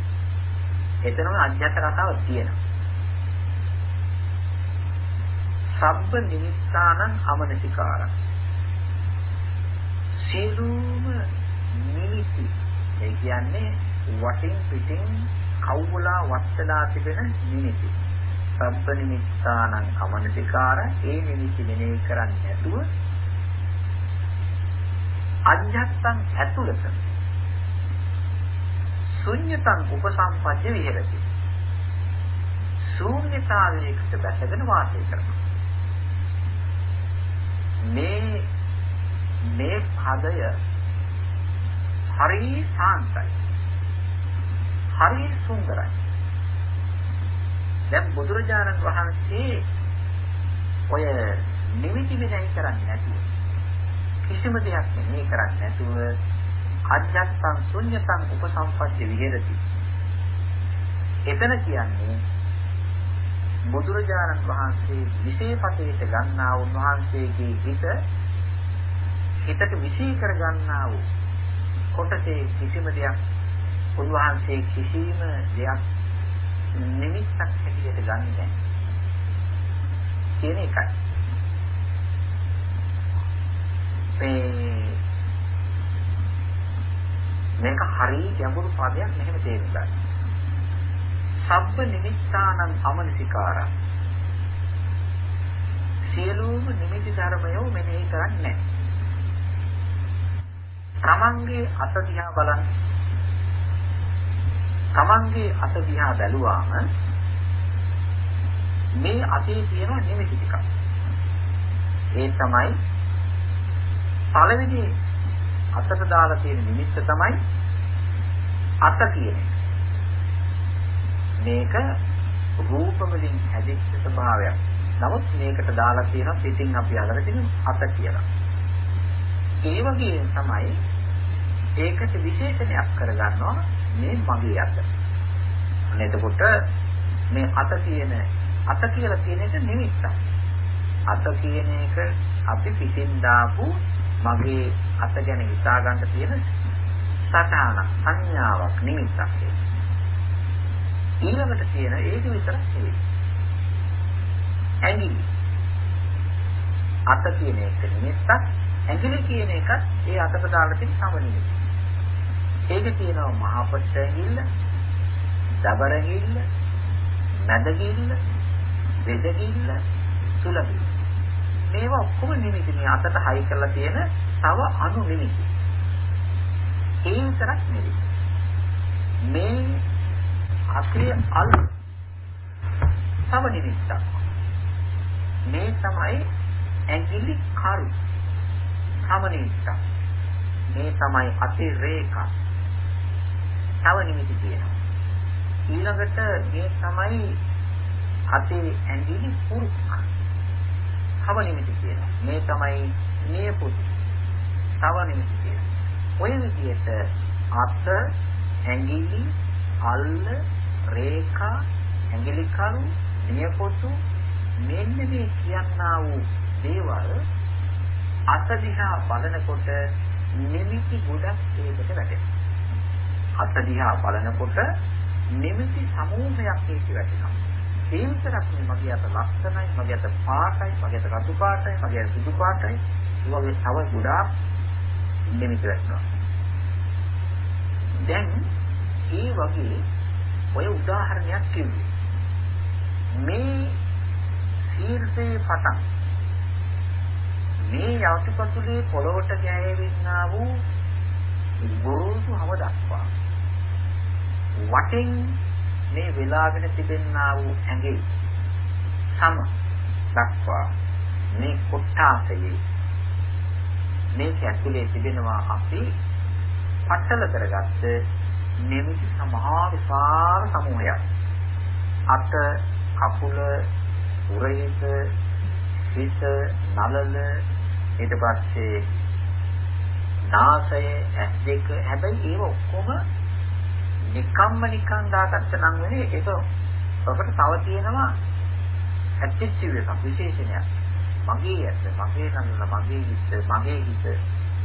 එතනම අධ්‍යාත්ම කතාවක් තියෙනවා. සබ්බ නිමිත්තානං අමනසිකාරං. සියලුම නිමිති. ඒ කියන්නේ වටින් පිටින් කවුලා වත්තලා තිබෙන නිමිති. සබ්බ නිමිත්තානං අමනසිකාර. ඒ නිමිති මෙනෙහි කරන්නේ නැතුව අධ්‍යාත්මං ඇතුළත ශුන්‍යතං උපසම්පජ්ජ විහෙරති. ශූන්‍යතාවයකට බැසගෙන වාසය කරනවා. මේ මේ පදය හරි සාන්තයි. හරි සුන්දරයි. දැන් බුදුරජාණන් වහන්සේ ඔය නිමිති මෙහෙය කරන්නේ නැතුව කිසිම දෙයක් මෙහෙය කරන්නේ නැතුව අජ්ජත්තං ශුන්‍යතං උපසම්පත්ති විහෙරති. එතන කියන්නේ බුදුරජාණන් වහන්සේ විශේෂපතේට ගන්නා උන්වහන්සේගේ හිත හිතට විශේෂ කර ගන්නා වූ කොටසේ කිසිම දෙයක් උන්වහන්සේ කිසිම දෙයක් නිමිත්තක් හැටියට ගන්නෙ නැහැ. කියන එකයි. මේ මේක හරි ගැඹුරු පදයක් මෙහෙම තේරුම් ගන්න. සබ්බ නිමිත්තානං අමනසිකාරං සියලුම නිමිති ධර්මයෝ මෙනෙහි කරන්නේ තමන්ගේ අත දිහා බලන්න. තමන්ගේ අත දිහා බැලුවාම මේ අතේ තියෙන නිමිති ටික. ඒ තමයි පළවෙනි අතට දාලා තියෙන නිමිත්ත තමයි අත කියන්නේ. මේක රූප වලින් හැදිච්ච ස්වභාවයක්. නමුත් මේකට දාලා තියෙන පිටින් අපි අහලා තියෙන අත කියලා. ඒ වගේ තමයි ඒකට විශේෂණයක් කරගන්නවා මේ මගේ අත. එතකොට මේ අත කියන අත කියලා කියන එක නිමිත්තක්. අත කියන එක අපි පිටින් දාපු මගේ අත ගැන හිතා ගන්න තියෙන සටහන සංඥාවක් නිමිත්තක් ඒක. ඊළඟට තියෙන ඒක විතරක් නෙවෙයි. ඇඟිලි. අත කියන එක නිමිත්තක්, ඇඟිලි කියන එකත් ඒ අතට දාලා තියෙන සම නිමිත්ත. ඒක තියෙනවා මහපට ඇඟිල්ල, දබර ඇඟිල්ල, මැද ඇඟිල්ල, බෙද ඇඟිල්ල, සුල ඇඟිල්ල. මේවා ඔක්කොම නිමිති මේ අතට හයි කරලා තියෙන තව අණු නිමිති. ඒ විතරක් නෙවෙයි. මේ අතේ අල් තව නිමිත්තක්. මේ තමයි ඇඟිලි කරු. තව නිමිත්තක්. මේ තමයි අතේ රේඛා. තව නිමිති තියෙනවා. ඊළඟට මේ තමයි අතේ ඇඟිලි පුරුක්. තව නිමිති කියනවා. මේ තමයි නියපොතු. තව නිමිති කියනවා. ඔය විදිහට අත, ඇඟිලි, අල්ල, රේඛා, ඇඟිලි කරු, නියපොතු මෙන්න මේ කියන්නා වූ දේවල් අත දිහා බලනකොට නිමිති ගොඩක් ඒකට වැටෙනවා. අත දිහා බලනකොට නිමිති සමූහයක් ඒක වැටෙනවා. ඒ විතරක් නෙමෙයි මගේ අත ලස්සනයි, මගේ අත පාටයි, මගේ අත රතු පාටයි, මගේ අත සුදු පාටයි. ඒ වගේ තව ගොඩාක් නිමිති වෙනවා. දැන් ඒ වගේ ඔය උදාහරණයක් කිව්වේ. මේ ශීර්ෂයේ පටන් මේ යටිපතුලේ පොළොවට ගෑවෙන්නා වූ ගොරෝසු හව දක්වා වටින් මේ වෙලාගෙන තිබෙනා වූ ඇඟේ සම දක්වා මේ කොටාසයේ මේක ඇතුලේ තිබෙනවා අපි පట్టල කරගත්ත නිමිති සමහා විශාල සමූහයක් අත කකුල උරහිස හිස නලල ඊට පස්සේ නාසය ඇස් දෙක හැබැයි ඒව ඔක්කොම නිකම්ම නිකන් දාගත්ත නම් වෙන්නේ ඒක ඔබට තව තියෙනවා ඇක්ටිව් එකක් විශේෂණයක්. මගේ ඇස, මගේ නන්න, මගේ හිත, මගේ හිත,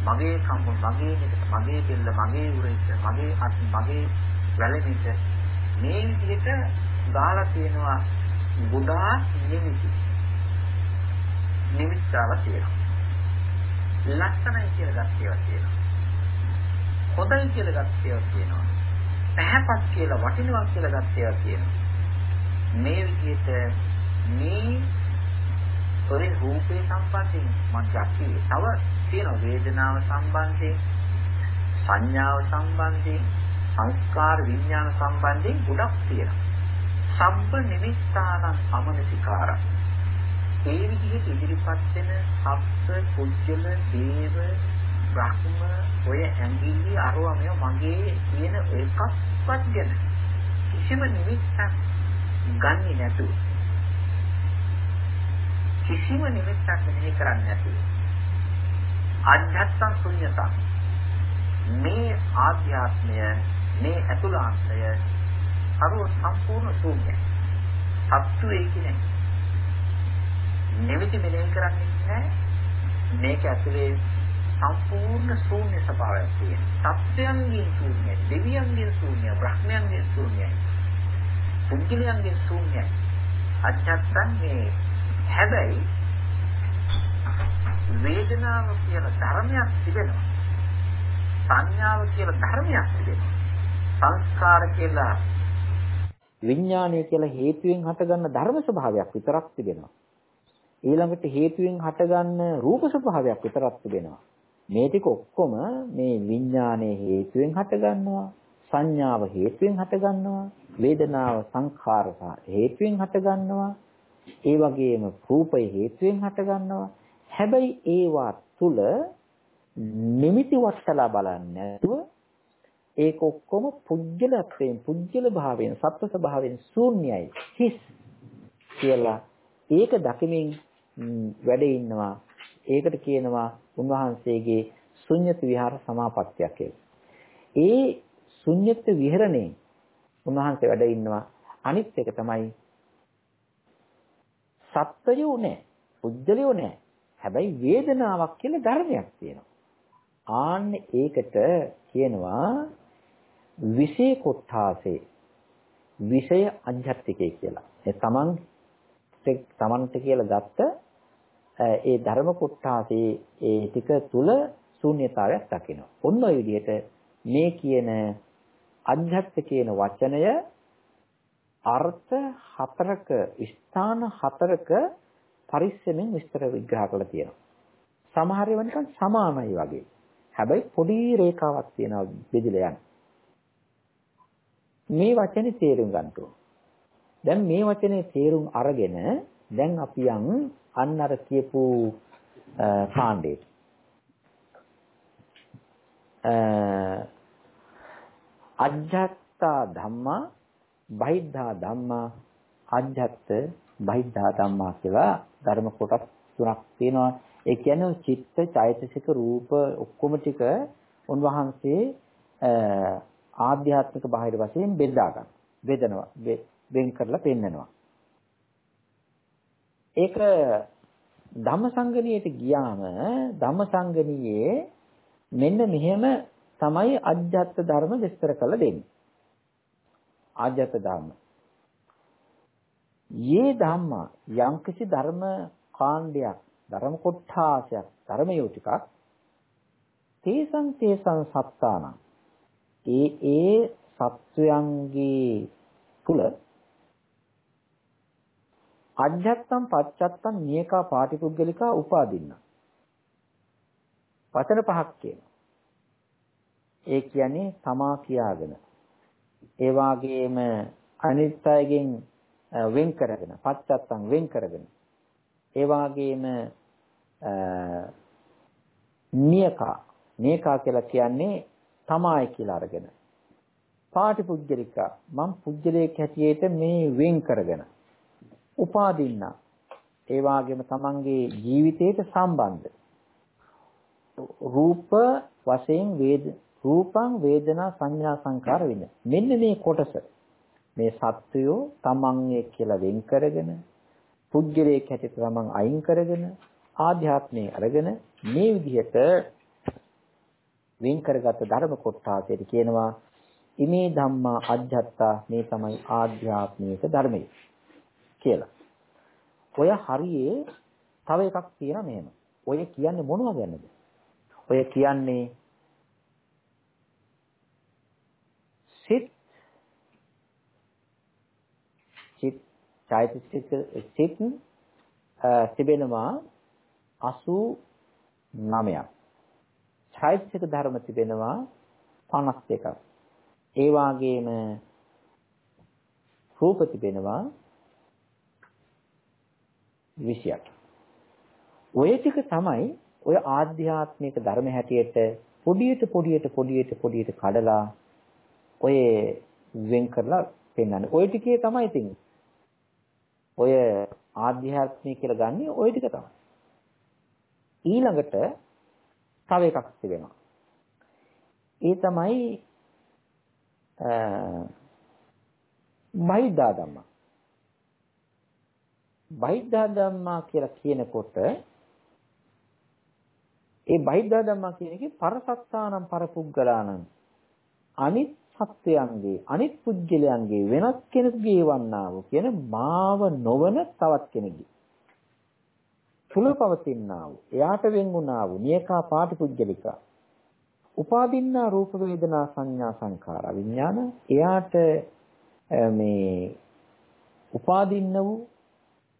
මගේ කම්ම, මගේ නිත, මගේ දෙල්ල, මගේ උරහිත, මගේ අත්, මගේ වැලමිට මේ විදිහට දාලා තියෙනවා ගොඩාක් නිමිති. නිමිත්තාව තියෙනවා. ලක්ෂණයි කියලා ගත්තේවා තියෙනවා. හොඳයි කියලා ගත්තේවා තියෙනවා. පැහැපත් කියලා වටිනවා කියලා ගත්තේවා කියනවා. මේ විදිහට මේ ඔය රූපේ සම්බන්ධයෙන් මම දැක්කේ තව තියෙන වේදනාව සම්බන්ධයෙන් සංඥාව සම්බන්ධයෙන් සංස්කාර විඥාන සම්බන්ධයෙන් ගොඩක් තියෙනවා. සබ්බ නිමිත්තානං අමනසිකාර. ඒ විදිහට ඉදිරිපත් වෙන සබ්බ කුජල දේව බ්‍රහ්ම ඔය ඇඟිලි අරවම මගේ කියන එකක්වත් ගැන කිසිම නිමිත්තක් ගන්නේ නැතුව කිසිම නිමිත්තක් මෙහෙ කරන්නේ නැතුව අධ්‍යාත්ම ශුන්‍යතා මේ ආධ්‍යාත්මය මේ අතුලාන්තය අරව සම්පූර්ණ ශූන්‍යයි සත්‍ය ඒක නෙමෙයි නිමිති මෙහෙ කරන්නේ නැහැ මේක ඇතුලේ සම්පූර්ණ ශූන්‍ය ස්වභාවයක් තියෙනවා. සත්‍යයන්ගෙන් ශූන්‍යයි, දෙවියන්ගෙන් ශූන්‍යයි, බ්‍රහ්මයන්ගෙන් ශූන්‍යයි. පුද්ගලයන්ගේ ශූන්‍යයි. අජත්තන් මේ හැබැයි වේදනාව කියලා ධර්මයක් තිබෙනවා. සංඥාව කියලා ධර්මයක් තිබෙනවා. සංස්කාර කියලා විඥානය කියලා හේතුවෙන් හටගන්න ධර්ම ස්වභාවයක් විතරක් තිබෙනවා. ඊළඟට හේතුවෙන් හටගන්න රූප ස්වභාවයක් විතරක් තිබෙනවා. මේ ටික ඔක්කොම මේ විඥානයේ හේතුවෙන් හටගන්නවා. සංඥාව හේතුවෙන් හටගන්නවා. වේදනාව සංඛාර හේතුවෙන් හටගන්නවා. ඒ වගේම රූපය හේතුවෙන් හටගන්නවා. හැබැයි ඒවා තුල නිමිති වටලා බලන්නේ නැතුව ඒක ඔක්කොම පුජ්‍යලත්වයෙන් පුජ්‍යල භාවයෙන් සත්ව ස්වභාවයෙන් ශූන්‍යයි. හිස් කියලා ඒක දකිමින් වැඩ ඉන්නවා. ඒකට කියනවා උන්වහන්සේගේ ශුන්්‍යත විහාර සමාපත්තියක් ඒ ශුන්්‍යත විහරණේ උන්වහන්සේ වැඩ ඉන්නවා. අනිත් එක තමයි සත්වයෝ නෑ පුජ්‍යලයෝ නෑ හැබැයි වේදනාවක් කියලා ධර්මයක් තියෙනවා ආන්න ඒකට කියනවා විෂය කොටාසේ විෂය අධ්‍යාත්මිකය කියලා. ඒ තමන් තමන්ට කියලා ගත්ත ඒ ධර්ම කොටාසේ ඒ ටික තුල ශූන්‍යතාවයක් දකිනවා. ඔන්න ඔය විදිහට මේ කියන අධ්‍යාත්ම කියන වචනය අර්ථ හතරක ස්ථාන හතරක පරිස්සමෙන් විස්තර විග්‍රහ කරලා තියෙනවා. සමහර ඒවා නිකන් සමානයි වගේ. හැබැයි පොඩි රේඛාවක් තියෙනවා බෙදලා යන. මේ වචනේ තේරුම් ගන්න දැන් මේ වචනේ තේරුම් අරගෙන දැන් අපි යන් අන්න අර කියපු කාණ්ඩේ. අජ්ජත්තා ධම්මා බහිද්ධා ධම්මා අජ්ජත් බහිද්ධා ධම්මා කියලා ධර්ම කොටස් තුනක් තියෙනවා. ඒ කියන්නේ චිත්ත, චෛතසික, රූප ඔක්කොම ටික උන්වහන්සේ ආධ්‍යාත්මික බාහිර වශයෙන් බෙදා ගන්න. බෙදනවා. වෙන් කරලා පෙන්නනවා. ඒක ධම්මසංගණියට ගියාම ධම්මසංගණියේ මෙන්න මෙහෙම තමයි අජ්ජත් ධර්ම විස්තර කරලා දෙන්නේ. ආජත ධම්ම. යේ ධම්ම යම්කිසි ධර්ම කාණ්ඩයක් ධර්ම කොටාසයක් ධර්මයෝ ටිකක් තේසං තේසං සත්තානං ඒ ඒ සත්වයන්ගේ තුල අජ්ජත්තම් පච්චත්තම් නියකා පාටිපුද්ගලිකා උපාදින්න. වචන පහක් කියනවා. ඒ කියන්නේ තමා කියාගෙන. ඒ වාගේම අනිත් අයගෙන් වෙන් කරගෙන, පච්චත්තම් වෙන් කරගෙන. ඒ වාගේම නියකා නියකා කියලා කියන්නේ තමයි කියලා අරගෙන. පාටිපුජ්ජලික මම පුජ්‍යලයක් හැටියට මේ වෙන් කරගෙන උපාදින්න. ඒ වගේම තමන්ගේ ජීවිතයට සම්බන්ධ. රූප වශයෙන් වේද රූපං වේදනා සංඥා සංකාර වෙන මෙන්න මේ කොටස මේ සත්වයෝ තමන්ගේ කියලා වෙන් කරගෙන පුජ්‍යලයක් හැටියට තමන් අයින් කරගෙන ආධ්‍යාත්මයේ අරගෙන මේ විදිහට වෙන් කරගත් ධර්ම කොටාසයට කියනවා ඉමේ ධම්මා අජ්ජත්තා මේ තමයි ආධ්‍යාත්මික ධර්මය කියලා. ඔය හරියේ තව එකක් තියෙනවා මෙහෙම. ඔය කියන්නේ මොනවද ගැනද? ඔය කියන්නේ සිත් සිත් චෛතසික සිත් තිබෙනවා 89ක්. චෛතසික ධර්ම තිබෙනවා 52ක්. ඒ වාගේම රූප තිබෙනවා 20ක්. ඔය ටික තමයි ඔය ආධ්‍යාත්මික ධර්ම හැටියට පොඩියට පොඩියට පොඩියට පොඩියට කඩලා ඔය වෙන් කරලා පෙන්වන්නේ. ඔය ටිකේ තමයි ඉතින්. ඔය ආධ්‍යාත්මික කියලා ගන්නේ ඔය ටික තමයි. ඊළඟට තව එකක් තිබෙනවා. ඒ තමයි බයිදා ධම්මා. බයිදා ධම්මා කියලා කියනකොට ඒ බයිදා ධම්මා කියන එකේ පරසත්තානම් පරපුග්ගලානම් අනිත් සත්වයන්ගේ අනිත් පුද්ගලයන්ගේ වෙනත් කෙනෙකුගේ වන්නා වූ කියන මාව නොවන තවත් කෙනෙකුගේ. තුල පවතිනා වූ එයාට වෙන් වුණා වූ නියකා පාටිපුද්ගලිකා උපාදින්නා රූප වේදනා සංඥා සංඛාර විඥාන එයාට මේ උපාදින්න වූ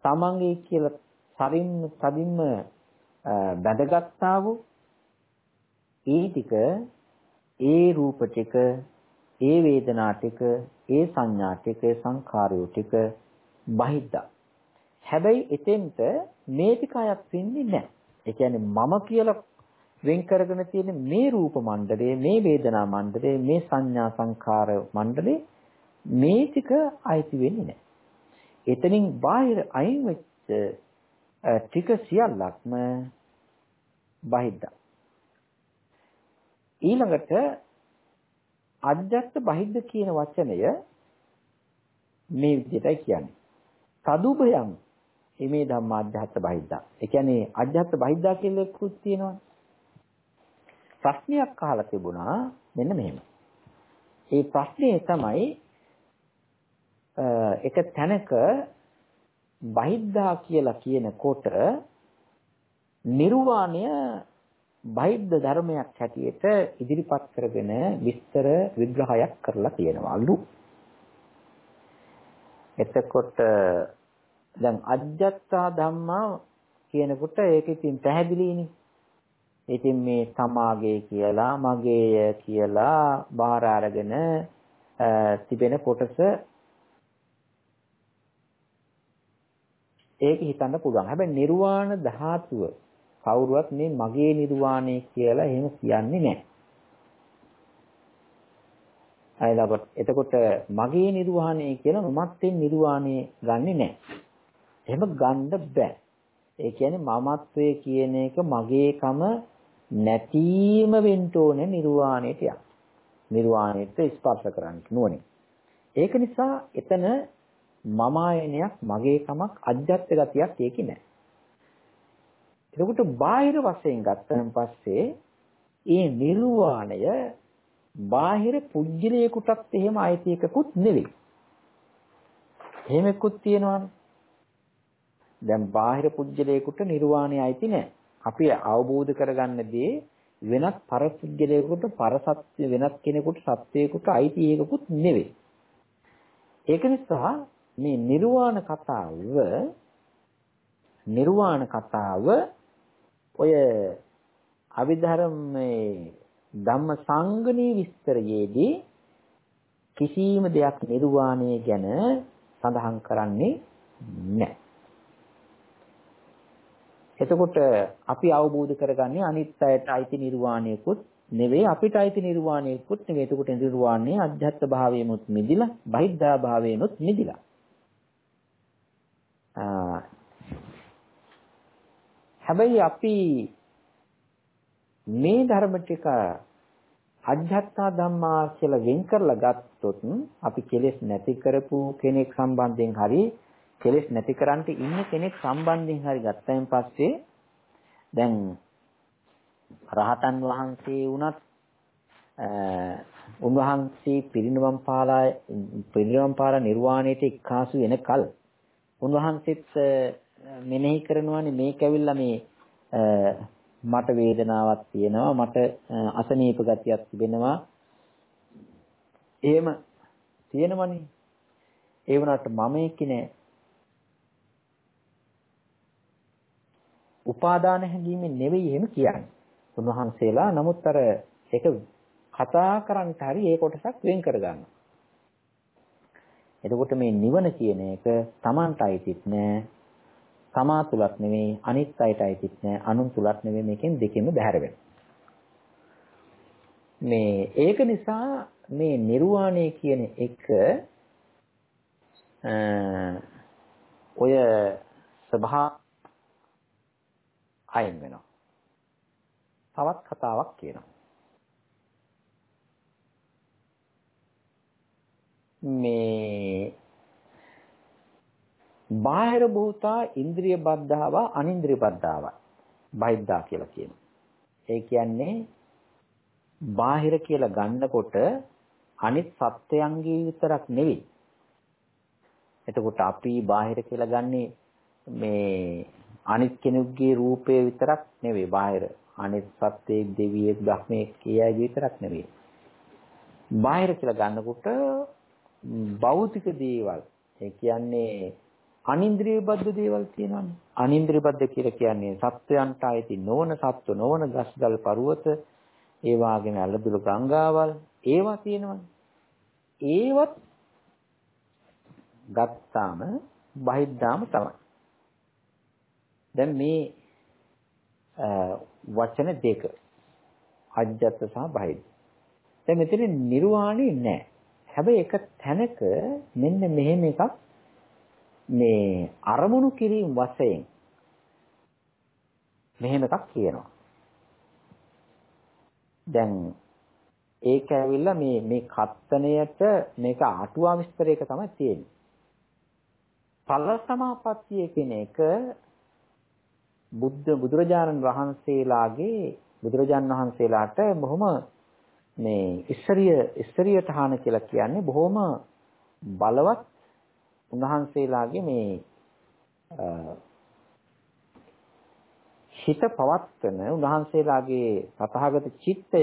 තමන්ගේ කියලා සරින් තදින්ම බැඳගත්තා වූ ඒ ටික ඒ රූප ටික ඒ වේදනා ටික ඒ සංඥා ටික සංඛාරය ටික බහිද්දා හැබැයි එතෙන්ට මේ ටික අයත් වෙන්නේ නැහැ. ඒ කියන්නේ මම කියලා වෙන් කරගෙන තියෙන මේ රූප මණ්ඩලයේ මේ වේදනා මණ්ඩලයේ මේ සංඥා සංඛාර මණ්ඩලයේ මේ ටික අයිති වෙන්නේ නැහැ. එතනින් බාහිර අයින් වෙච්ච ටික සියල්ලක්ම බහිද්දා. ඊළඟට අජ්ජත් බහිද්ද කියන වචනය මේ විදිහටයි කියන්නේ. තදුබයන් එමේ ධම්මා අජ්ජත් බහිද්දා. ඒ කියන්නේ අජ්ජත් බහිද්දා කියලා එකකුත් තියෙනවා. ප්‍රශ්නයක් අහලා තිබුණා මෙන්න මෙහෙම. ඒ ප්‍රශ්නේ තමයි එක තැනක බහිද්දා කියලා කියනකොට නිර්වාණය බහිද්ද ධර්මයක් හැටියට ඉදිරිපත් කරගෙන විස්තර විග්‍රහයක් කරලා තියෙනවලු. එතකොට දැන් අජ්ජත්තා ධම්මා කියනකොට ඒක ඉතින් පැහැදිලිනේ. ඉතින් මේ තමාගේ කියලා මගේය කියලා බාර අරගෙන තිබෙන කොටස ඒක හිතන්න පුළුවන්. හැබැයි නිර්වාණ ධාතුව කවුරුවත් මේ මගේ නිර්වාණය කියලා එහෙම කියන්නේ නැහැ. අයලකට එතකොට මගේ නිර්වාණය කියලා මමත්වෙන් නිර්වාණය ගන්නෙ නැහැ. එහෙම ගන්න බෑ. ඒ කියන්නේ මමත්වයේ කියන එක මගේකම නැතිම වෙන්න ඕනේ නිර්වාණයට යන්න. නිර්වාණයට ස්පර්ශ කරන්න නුවණින්. ඒක නිසා එතන මම ආයනයක් මගේ කමක් අජ්ජත් ගතියක් ඒකේ නැහැ. එතකොට බාහිර වශයෙන් ගත්තන් පස්සේ ඒ නිර්වාණය බාහිර පුජ්‍යලයකටත් එහෙම අයිති එකකුත් නෙවෙයි. එහෙම එක්කුත් තියෙනවානේ. දැන් බාහිර පුජ්‍යලයකට නිර්වාණය අයිති නැහැ. අපි අවබෝධ කරගන්න දේ වෙනත් පරපුජ්‍යලයකට පරසත්‍ය වෙනත් කෙනෙකුට සත්‍යයකට අයිති එකකුත් නෙවෙයි. ඒක නිසා මේ නිර්වාණ කතාව නිර්වාණ කතාව ඔය අවිධර්මයේ ධම්ම සංගණී විස්තරයේදී කිසිම දෙයක් නිර්වාණය ගැන සඳහන් කරන්නේ නැහැ. එතකොට අපි අවබෝධ කරගන්නේ අනිත් අයට අයිති නිර්වාණයකුත් නෙවෙයි අපිට අයිති නිර්වාණයකුත් නෙවෙයි. එතකොට නිර්වාණය අධ්‍යාත්ම භාවයෙමුත් මිදිලා බහිද්ධා භාවයෙමුත් මිදිලා. හැබැයි අපි මේ ධර්ම ටික අධ්‍යාත්ම ධම්මා කියලා වෙන් කරලා ගත්තොත් අපි කෙලෙස් නැති කරපු කෙනෙක් සම්බන්ධයෙන් හරි කෙලෙස් නැති කරන්ට ඉන්න කෙනෙක් සම්බන්ධයෙන් හරි ගත්තයින් පස්සේ දැන් රහතන් වහන්සේ වුණත් උන්වහන්සේ පිරිනවම් පාලා පිරිනවම් පාලා නිර්වාණයට එක්කාසු වෙනකල් උන්වහන්සේත් මෙනෙහි කරනවානේ. මේක ඇවිල්ලා මේ මට වේදනාවක් තියෙනවා මට අසනීප ගතියක් තිබෙනවා. එහෙම තියෙනවනේ. ඒ වුණාට මම එක්කේ නෑ. උපාදාන හැඟීමෙන් නෙවෙයි එහෙම කියන්නේ. උන්වහන්සේලා නමුත් අර ඒක කතා කරන්න හරි ඒ කොටසක් වෙන් කර ගන්නවා එතකොට මේ නිවන කියන එක Tamanට අයිතිත් නෑ. තමා තුලත් නෙවෙයි අනිත් අයට අයිතිත් නෑ. අනුන් තුලත් නෙවෙයි මේකෙන් දෙකෙන්ම බැහැර මේ ඒක නිසා මේ නිර්වාණය කියන එක ඔය සභා අයින් වෙනවා. තවත් කතාවක් කියනවා. මේ බාහිර භූතා ඉන්ද්‍රිය බද්ධාව අනින්ද්‍රිය බද්ධාව බයිද්දා කියලා කියනවා. ඒ කියන්නේ බාහිර කියලා ගන්නකොට අනිත් සත්‍යයන්ගේ විතරක් නෙවෙයි. එතකොට අපි බාහිර කියලා ගන්නේ මේ අනිත් කෙනෙකුගේ රූපය විතරක් නෙවෙයි බාහිර. අනිත් සත්‍යයේ දෙවියෙක් බ්‍රහ්මයෙක් කියයි විතරක් නෙවෙයි. බාහිර කියලා ගන්නකොට භෞතික දේවල් ඒ කියන්නේ අනින්ද්‍රිය බද්ධ දේවල් තියෙනවානේ. අනින්ද්‍රිය බද්ධ කියලා කියන්නේ සත්වයන්ට ආйти නොවන සත්ව නොවන ගස්ගල් පර්වත, ඒ වාගේම ඇලදුළු ගංගාවල්, ඒවා තියෙනවානේ. ඒවත් ගත්තාම බහිද්දාම තමයි. දැන් මේ වචන දෙක අජ්ජත් සහ බහිද්ද. දැන් මෙතන නිර්වාණය නෑ. හැබැයි එක තැනක මෙන්න මෙහෙම එකක් මේ අරමුණු කිරීම වශයෙන් මෙහෙම එකක් කියනවා. දැන් ඒක ඇවිල්ලා මේ මේ කත්තණයට මේක අටුවා විස්තරයක තමයි තියෙන්නේ. ඵල සමාපත්තිය කියන එක බුද්ධ බුදුරජාණන් වහන්සේලාගේ බුදුරජාණන් වහන්සේලාට බොහොම මේ ඉස්සරිය ඉස්සරිය තහන කියලා කියන්නේ බොහොම බලවත් උන්වහන්සේලාගේ මේ හිත පවත්වන උන්වහන්සේලාගේ තථාගත චිත්තය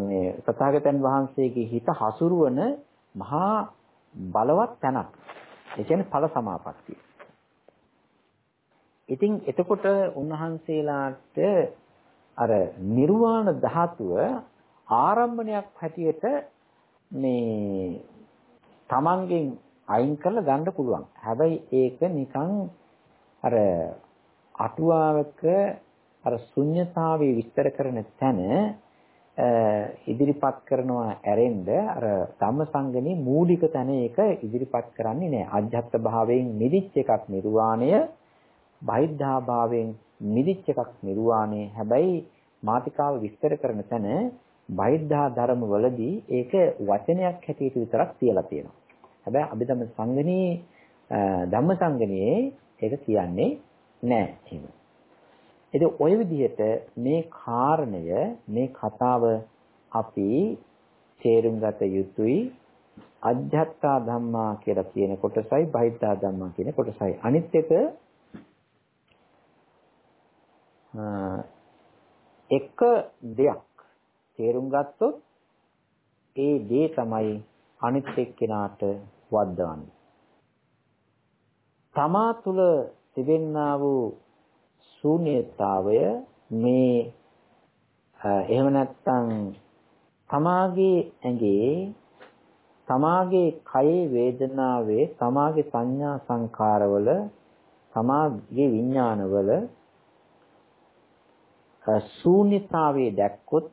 මේ තථාගතයන් වහන්සේගේ හිත හසුරුවන මහා බලවත් තැනක්. ඒ කියන්නේ ඵල සමාපත්තිය. ඉතින් එතකොට උන්වහන්සේලාට අර නිර්වාණ ධාතුව ආරම්භණයක් හැටියට මේ තමන්ගෙන් අයින් කරලා ගන්න පුළුවන්. හැබැයි ඒක නිකන් අර අටුවාවක අර ශුන්්‍යතාවයේ විස්තර කරන තැන ඉදිරිපත් කරනවා ඇරෙන්න අර ධම්මසංගමේ මූලික තැන ඒක ඉදිරිපත් කරන්නේ නැහැ. අජ්ජත් භාවයෙන් නිදිච්ච එකක් නිර්වාණය, බහිද්ධා භාවයෙන් නිදිච්ච එකක් නිර්වාණය. හැබැයි මාතිකාව විස්තර කරන තැන බහිද්ධා ධර්ම වලදී ඒක වචනයක් හැටියට විතරක් තියලා තියෙනවා. හැබැයි අභිධම්ම සංගණී ධම්ම සංගණියේ ඒක කියන්නේ නැහැ එහෙම. ඉතින් ওই විදිහට මේ කාරණය මේ කතාව අපි තේරුම් ගත යුතුයි අධ්‍යාත්තා ධම්මා කියලා කියන කොටසයි බහිද්ධා ධම්මා කියන කොටසයි අනිත් එක එක දෙයක් තේරුම් ගත්තොත් ඒ දේ තමයි අනිත් එක්කෙනාට වද්දවන්නේ. තමා තුළ තිබෙන්නා වූ ශූන්‍යතාවය මේ එහෙම නැත්නම් තමාගේ ඇඟේ තමාගේ කයේ වේදනාවේ තමාගේ සංඥා සංකාරවල තමාගේ විඥානවල ශූන්‍යතාවයේ දැක්කොත්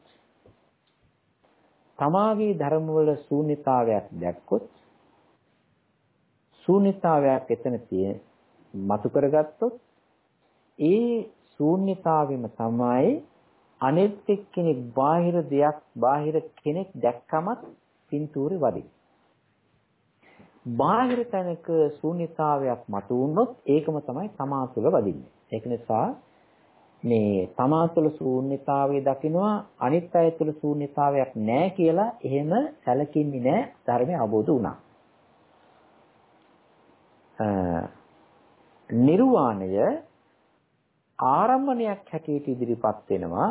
තමාගේ ධර්මවල ශූන්‍යතාවයක් දැක්කොත් ශූන්‍යතාවයක් එතන තිය මතු කරගත්තොත් ඒ ශූන්‍යතාවෙම තමයි අනෙත් එක්කෙනෙක් බාහිර දෙයක් බාහිර කෙනෙක් දැක්කමත් පින්තූරේ වදින. බාහිර තැනක ශූන්‍යතාවයක් මතු වුණොත් ඒකම තමයි තමා තුළ වදින්නේ. ඒක නිසා මේ තමා තුළ ශූන්‍යතාවය දකිනවා අනිත් අය තුළ ශූන්‍යතාවයක් නැහැ කියලා එහෙම සැලකින්නේ නැහැ ධර්මය අවබෝධ වුණා. නිර්වාණය ආරම්භණයක් හැටියට ඉදිරිපත් වෙනවා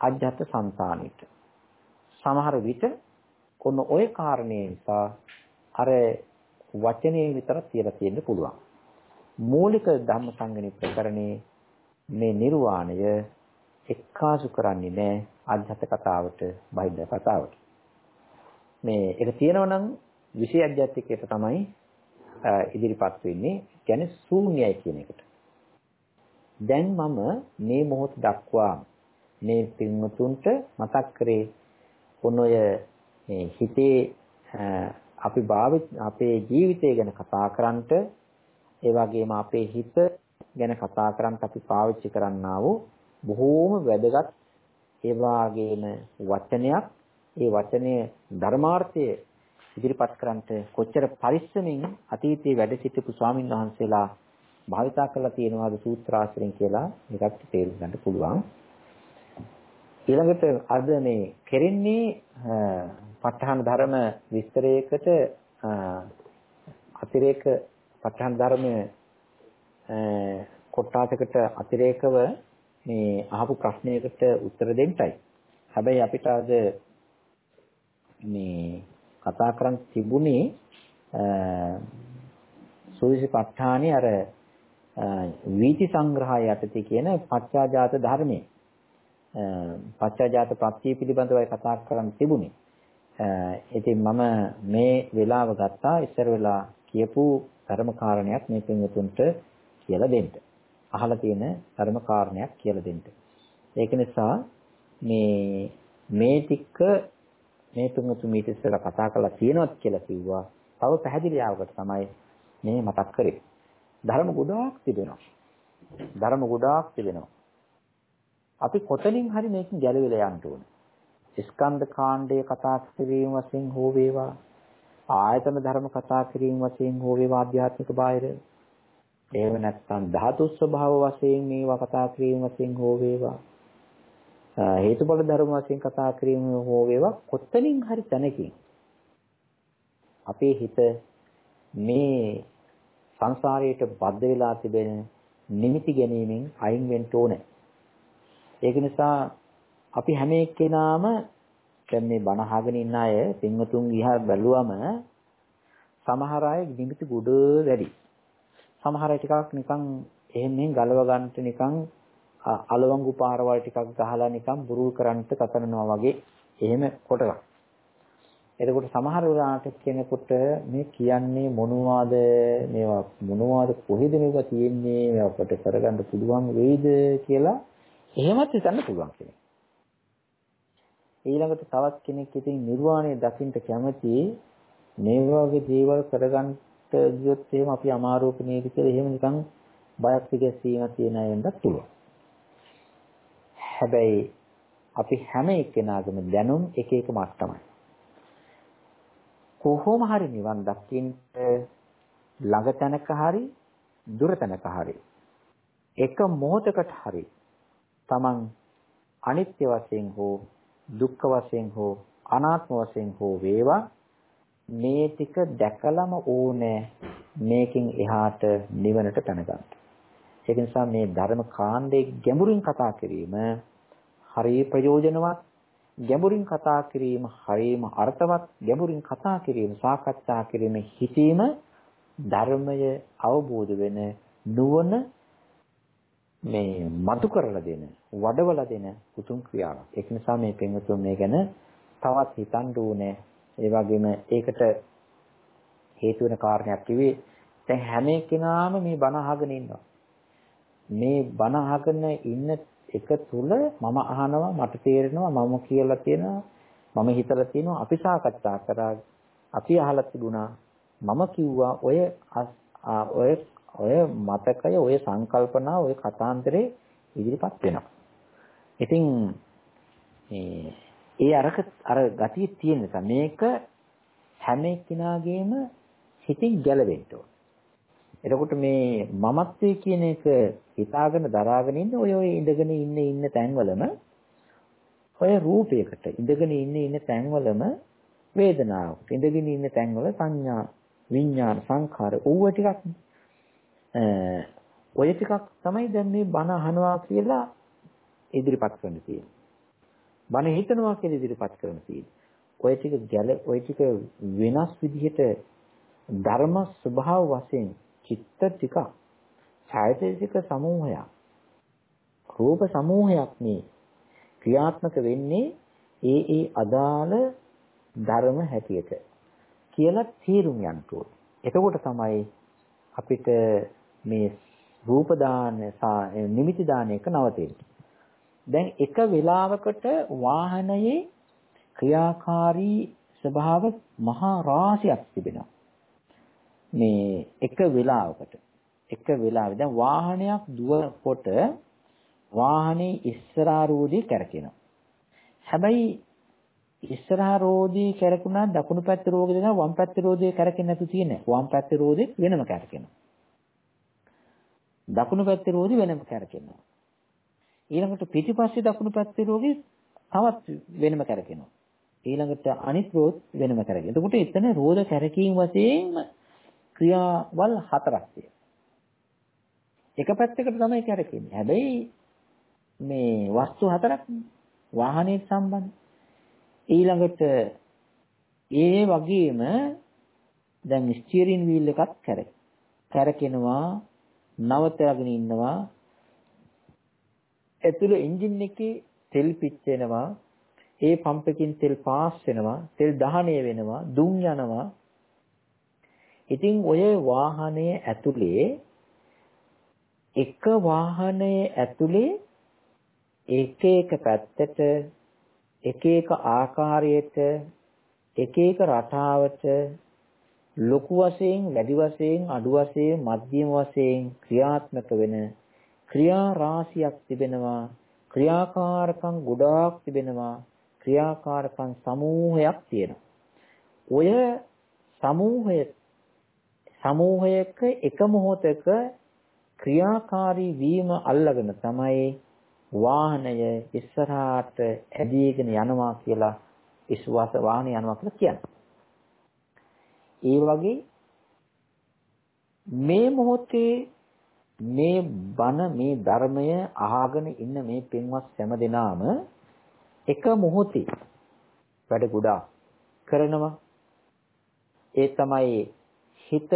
අජ්ජත් සංතානෙට. සමහර විට ඔන්න ওই කාරණේ නිසා අර වචනේ විතර තියලා තියෙන්න පුළුවන්. මූලික ධම්ම සංගණි ප්‍රකරණේ මේ නිර්වාණය එක්කාසු කරන්නේ නැහැ අධ්‍යාත්ම කතාවට බයිබල් කතාවට. මේ ඒක තියෙනවා නම් විෂය අධ්‍යාත්මිකයට තමයි ඉදිරිපත් වෙන්නේ. කියන්නේ ශූන්‍යයි කියන එකට. දැන් මම මේ මොහොත දක්වා මේ පින්වතුන්ට මතක් කරේ ඔනොය මේ හිතේ අපි භාවිත අපේ ජීවිතය ගැන කතා කරන්නට ඒ වගේම අපේ හිත ගැන කතා කරන්න අපි පාවිච්චි කරන්නා වූ බොහෝම වැදගත් ඒ වාගේම වචනයක් ඒ වචනයේ ධර්මාර්ථය ඉදිරිපත් කරන්නට කොච්චර පරිස්සමින් අතීතයේ වැඩ සිටපු ස්වාමින් වහන්සේලා භාවිතා කරලා තියෙනවාද සූත්‍රාශ්‍රයෙන් කියලා එකක් තේරුම් ගන්න පුළුවන්. ඊළඟට අද මේ කෙරෙන්නේ ප ဋ ාහන ධර්ම විස්තරයකට අතිරේක ප ဋ ාහන ධර්මයේ කොටාසකට අතිරේකව මේ අහපු ප්‍රශ්නයකට උත්තර දෙන්නයි. හැබැයි අපිට අද මේ කතා කරන් තිබුණේ සූවිසි ප ဋ ාහනේ අර වීති සංග්‍රහය යටතේ කියන පච්චාජාත ධර්මයේ පච්චාජාත ප්‍රත්‍ය පිළිබඳවයි කතා කරන්න තිබුණේ. ඉතින් මම මේ වෙලාව ගත්තා ඉස්සර වෙලා කියපු ධර්ම කාරණයක් මේ පින්වතුන්ට කියලා දෙන්න. අහලා තියෙන ධර්ම කාරණයක් කියලා දෙන්න. ඒක නිසා මේ මේ ටික මේ පින්වතුන් මීට ඉස්සෙල්ලා කතා කරලා තියෙනවත් කියලා කිව්වා. තව පැහැදිලි ආවකට තමයි මේ මතක් කරේ. ධර්ම ගොඩාක් තිබෙනවා. ධර්ම ගොඩාක් තිබෙනවා. අපි කොතනින් හරි මේකෙන් ගැලවිලා යන්න ඕනේ. ස්කන්ධ කාණ්ඩය කතා කිරීම වශයෙන් හෝ වේවා ආයතන ධර්ම කතා කිරීම වශයෙන් හෝ වේවා ආධ්‍යාත්මික බාහිර එහෙම නැත්නම් ධාතු ස්වභාව වශයෙන් මේවා කතා කිරීම වශයෙන් හෝ වේවා හේතුඵල ධර්ම වශයෙන් කතා කිරීම හෝ වේවා කොතනින් හරි තැනකින් අපේ හිත මේ සංසාරයට බද්ධ වෙලා තිබෙන නිමිති ගැනීමෙන් අයින් වෙන්න ඕනේ. ඒක නිසා අපි හැම එක්කෙනාම දැන් මේ බණ අහගෙන ඉන්න අය පින්වතුන් ගිහා බැලුවම සමහර අය නිමිති ගුඩ වැඩි. සමහර අය ටිකක් නිකන් එහෙම මෙහෙන් ගලව ගන්නට නිකන් අලවංගු පාරවල් ටිකක් ගහලා නිකන් බුරුල් කරන්නට කතනවා වගේ එහෙම කොටයක්. එතකොට සමහර වෙලාවට කෙනෙකුට මේ කියන්නේ මොනවාද මේවා මොනවාද කොහෙද මේවා තියෙන්නේ මේවා කොට කරගන්න පුළුවන් වෙයිද කියලා එහෙමත් හිතන්න පුළුවන් කෙනෙක්. ඊළඟට තවත් කෙනෙක් ඉතින් නිර්වාණය දකින්න කැමති මේ වගේ දේවල් කරගන්න ගියොත් එහෙම අපි අමාරුවක නේද කියලා එහෙම නිකන් බයක් පිටසීමක් තියෙන අය වෙන්නත් පුළුවන්. හැබැයි අපි හැම එක්කෙනාගේම දැනුම් එක එක මට්ටමයි. කොහොම හරි නිවන් දකින්න ළඟ තැනක හරි දුර තැනක හරි එක මොහොතකට හරි Taman අනිත්‍ය වශයෙන් හෝ දුක්ඛ වශයෙන් හෝ අනාත්ම වශයෙන් හෝ වේවා මේ ටික දැකලම ඕනේ මේකෙන් එහාට නිවනට පැනගන්න. ඒක නිසා මේ ධර්ම කාණ්ඩයේ ගැඹුරින් කතා කිරීම හරිය ප්‍රයෝජනවත් ගැඹුරින් කතා කිරීම හරියම අර්ථවත් ගැඹුරින් කතා කිරීම සාකච්ඡා කිරීම හිතීම ධර්මය අවබෝධ වෙන නුවණ මේ මතු කරලා දෙන වඩවලා දෙන උතුම් ක්‍රියාවක්. ඒක නිසා මේ පින්වතුන් මේ ගැන තවත් හිතන්න ඕනේ. ඒ වගේම ඒකට හේතු වෙන කාරණයක් කිව්වේ දැන් හැම කෙනාම මේ බණ අහගෙන ඉන්නවා. මේ බණ අහගෙන ඉන්න එක තුල මම අහනවා මට තේරෙනවා මම කියලා තියෙනවා මම හිතලා තියෙනවා අපි සාකච්ඡා කරා අපි අහලා තිබුණා මම කිව්වා ඔය ඔය ඔය මතකය ඔය සංකල්පනා ඔය කතාන්තරේ ඉදිරිපත් වෙනවා. ඉතින් මේ ඒ අරක අර ගතිය තියෙන නිසා මේක හැම එක්කිනාගේම හිතින් ගැලවෙන්න ඕන. එතකොට මේ මමත්වයේ කියන එක හිතාගෙන දරාගෙන ඉන්න ඔය ඔය ඉඳගෙන ඉන්න ඉන්න තැන්වලම ඔය රූපයකට ඉඳගෙන ඉන්න ඉන්න තැන්වලම වේදනාවක් ඉඳගෙන ඉන්න තැන්වල සංඥා විඥාන සංඛාර ඕව ටිකක් ඔය ටිකක් තමයි දැන් මේ බණ අහනවා කියලා ඉදිරිපත් කරන්න තියෙන්නේ. බණ හිතනවා කියලා ඉදිරිපත් කරන්න තියෙන්නේ. ඔය ටික ගැල ඔය ටික වෙනස් විදිහට ධර්ම ස්වභාව වශයෙන් චිත්ත ටික ඡායතනික සමූහයක් රූප සමූහයක් මේ ක්‍රියාත්මක වෙන්නේ ඒ ඒ අදාළ ධර්ම හැටියට කියලා තීරුම් යන්න ඕනේ. එතකොට තමයි අපිට මේ රූප දාන නිමිති දාන එක නවතින්නේ. දැන් එක වෙලාවකට වාහනයේ ක්‍රියාකාරී ස්වභාව මහා රාශියක් තිබෙනවා. මේ එක වෙලාවකට එක වෙලාවෙ දැන් වාහනයක් දුවකොට වාහනේ ඉස්සරහා රෝදේ කැරකෙනවා. හැබැයි ඉස්සරහා රෝදේ කැරකුණා දකුණු පැත්තේ රෝදේ දෙනවා වම් පැත්තේ රෝදේ කැරකෙන්නේ නැතු තියෙන්නේ. වම් පැත්තේ රෝදේ වෙනම කැරකෙනවා. දකුණු පැත්තේ රෝදි වෙනම කැරකෙනවා. ඊළඟට පිටිපස්සේ දකුණු පැත්තේ රෝගී තවත් වෙනම කැරකෙනවා. ඊළඟට අනිත් රෝධ වෙනම කැරකෙනවා. එතකොට එතන රෝධ කැරකීම් වශයෙන් ක්‍රියාවල් හතරක් තියෙනවා. එක පැත්තකට තමයි කැරකෙන්නේ. හැබැයි මේ වස්තු හතරක් වාහනයට සම්බන්ධ. ඊළඟට ඒ වගේම දැන් ස්ටියරින් වීල් එකත් කැරක. කැරකෙනවා නවතගෙන ඉන්නවා. ඇතුළේ එන්ජින් එකේ තෙල් පිච්චෙනවා. ඒ පම්ප් එකකින් තෙල් පාස් වෙනවා. තෙල් දහණය වෙනවා. දුම් යනවා. ඉතින් ඔය වාහනයේ ඇතුලේ එක වාහනයේ ඇතුලේ එක එක පැත්තට එක එක ආකාරයට එක එක රටාවට ලොකු වශයෙන් වැඩි වශයෙන් අඩු වශයෙන් මධ්‍යම වශයෙන් ක්‍රියාත්මක වෙන ක්‍රියා රාශියක් තිබෙනවා. ක්‍රියාකාරකම් ගොඩාක් තිබෙනවා. ක්‍රියාකාරකම් සමූහයක් තියෙනවා. ඔය සමූහය සමූහයක එක මොහොතක ක්‍රියාකාරී වීම අල්ලගෙන තමයි වාහනය ඉස්සරහට ඇදීගෙන යනවා කියලා විශ්වාස වාහනය යනවා කියලා කියන්නේ. ඒ වගේ මේ මොහොතේ මේ බණ මේ ධර්මය අහගෙන ඉන්න මේ පින්වත් හැම දෙනාම එක මොහොතේ වැඩ ගොඩාක් කරනවා. ඒ තමයි හිත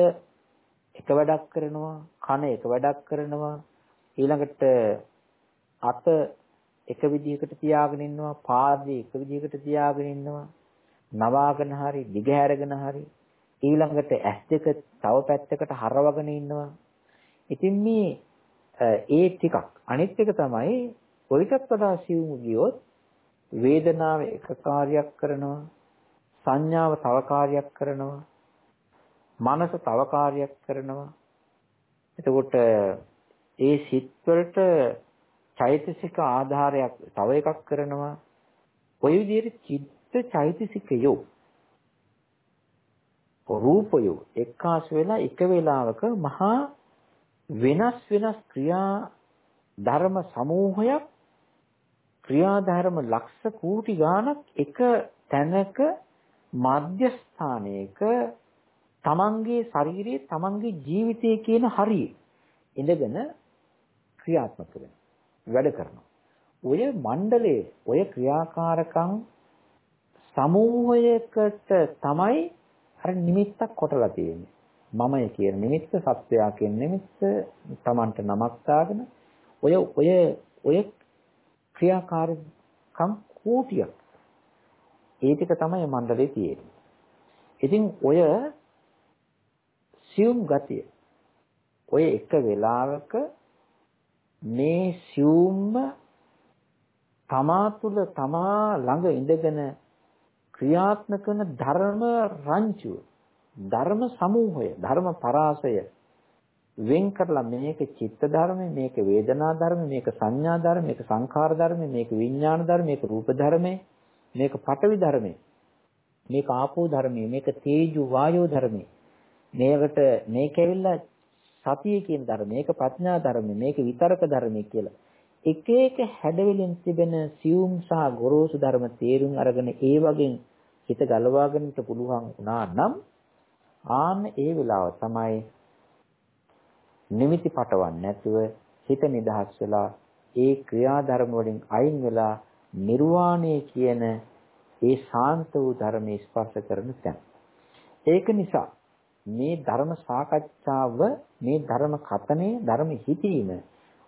එක වැඩක් කරනවා, කන එක වැඩක් කරනවා, ඊළඟට අත එක විදිහකට තියාගෙන ඉන්නවා, පාදේ එක විදිහකට තියාගෙන ඉන්නවා, නවාගෙන හරි, දිගහැරගෙන හරි, ඊළඟට ඇස් දෙක තව පැත්තකට හරවගෙන ඉන්නවා. ඉතින් මේ ඒ ටිකක් අනිත් එක තමයි ඔයිටත් වඩා සිවුම් ගියොත් වේදනාව එක කාර්යයක් කරනවා සංඥාව තව කාර්යයක් කරනවා මනස තව කාර්යයක් කරනවා. එතකොට ඒ සිත් වලට චෛතසික ආධාරයක් තව එකක් කරනවා. ඔය විදිහට චිත්ත චෛතසිකයෝ රූපයෝ එක්කාසු වෙලා එක වේලාවක මහා වෙනස් වෙනස් ක්‍රියා ධර්ම සමූහයක් ක්‍රියාධර්ම ලක්ෂ කෝටි ගාණක් එක තැනක මධ්‍යස්ථානයක තමන්ගේ ශරීරයේ තමන්ගේ ජීවිතයේ කියන හරිය ඉඳගෙන ක්‍රියාත්මක වෙනවා වැඩ කරනවා. ඔය මණ්ඩලයේ ඔය ක්‍රියාකාරකම් සමූහයකට තමයි අර නිමිත්තක් කොටලා තියෙන්නේ. මමය කියන නිමිත්ත සත්වයා කියන නිමිත්ත තමන්ට නමක් දාගෙන ඔය ඔය ඔය ක්‍රියාකාරකම් කෝටියක් ඒ ටික තමයි මණ්ඩලයේ තියෙන්නේ ඉතින් ඔය සියුම් ගතිය. ඔය එක වෙලාවක මේ සියුම්ම තමා තුළ තමා ළඟ ඉඳගෙන ක්‍රියාත්මක කරන ධර්ම රංචුව ධර්ම සමූහය ධර්ම පරාසය වෙන් කරලා මේක චිත්ත ධර්ම මේක වේදනා ධර්ම මේක සංඥා ධර්ම මේක සංඛාර ධර්ම මේක විඥාන ධර්ම මේක රූප ධර්ම මේක පඨවි ධර්ම මේක ආපෝ ධර්ම මේක තේජු වායෝ ධර්ම මේකට මේක ඇවිල්ලා සතිය කියන ධර්ම, මේක ප්‍රඥා ධර්ම, මේක විතරක ධර්ම කියලා. එක එක හැඩවලින් තිබෙන සියුම් සහ ගොරෝසු ධර්ම තේරුම් අරගෙන ඒ වගේ හිත ගලවා ගන්නට පුළුවන් වුණා නම් ආන්න ඒ වෙලාව තමයි නිමිති පටවන්නේ නැතුව හිත නිදහස් වෙලා ඒ ක්‍රියාධර්ම වලින් අයින් වෙලා නිර්වාණය කියන ඒ ශාන්ත වූ ධර්මයේ ස්පර්ශ කරන තැන. ඒක නිසා මේ ධර්ම සාකච්ඡාව මේ ධර්ම කතනේ ධර්ම හිතීම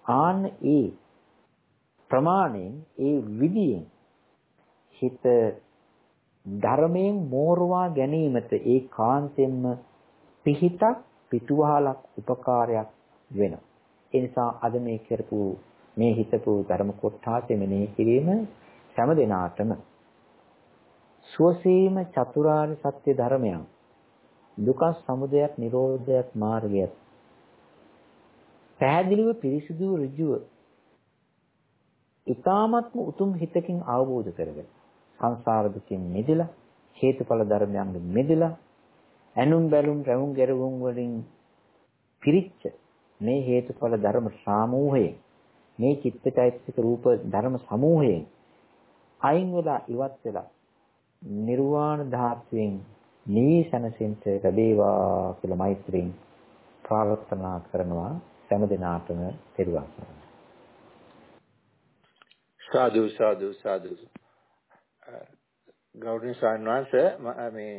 ආන්න ඒ ප්‍රමාණයෙන් ඒ විදියෙන් හිත ධර්මයෙන් මෝරවා ගැනීමට ඒ කාන්තෙන්ම පිහිටක් පිටුවහලක් උපකාරයක් වෙනවා. ඒ නිසා අද මේ කරපු මේ හිතපු ධර්ම කොටාසේ මෙනෙහි කිරීම හැම දිනාටම සුවසීම චතුරාර්ය සත්‍ය ධර්මයන් දුක සමුදයක් නිරෝධයක් මාර්ගයක් පැහැදිලිව පිරිසිදු ඍජුව ඊ타මත්ම උතුම් හිතකින් අවබෝධ කරගෙන සංසාර දුකින් මිදලා හේතුඵල ධර්මයන්ගෙන් මිදලා ඇනුම් බැලුම් රැවුම් ගැරවුම් වලින් පිරිච්ච මේ හේතුඵල ධර්ම සාමූහයෙන් මේ චිත්තචෛතසික රූප ධර්ම සමූහයෙන් අයින් වෙලා ඉවත් වෙලා නිර්වාණ ධාතුවෙන් නීසනසින්ට ලැබේවා කියලා මෛත්‍රියෙන් ප්‍රාර්ථනා කරනවා හැම දිනාටම තෙරුවන් සරණයි. සාදු සාදු සාදු. ගෞරවනීය සාන්වාංශ මේ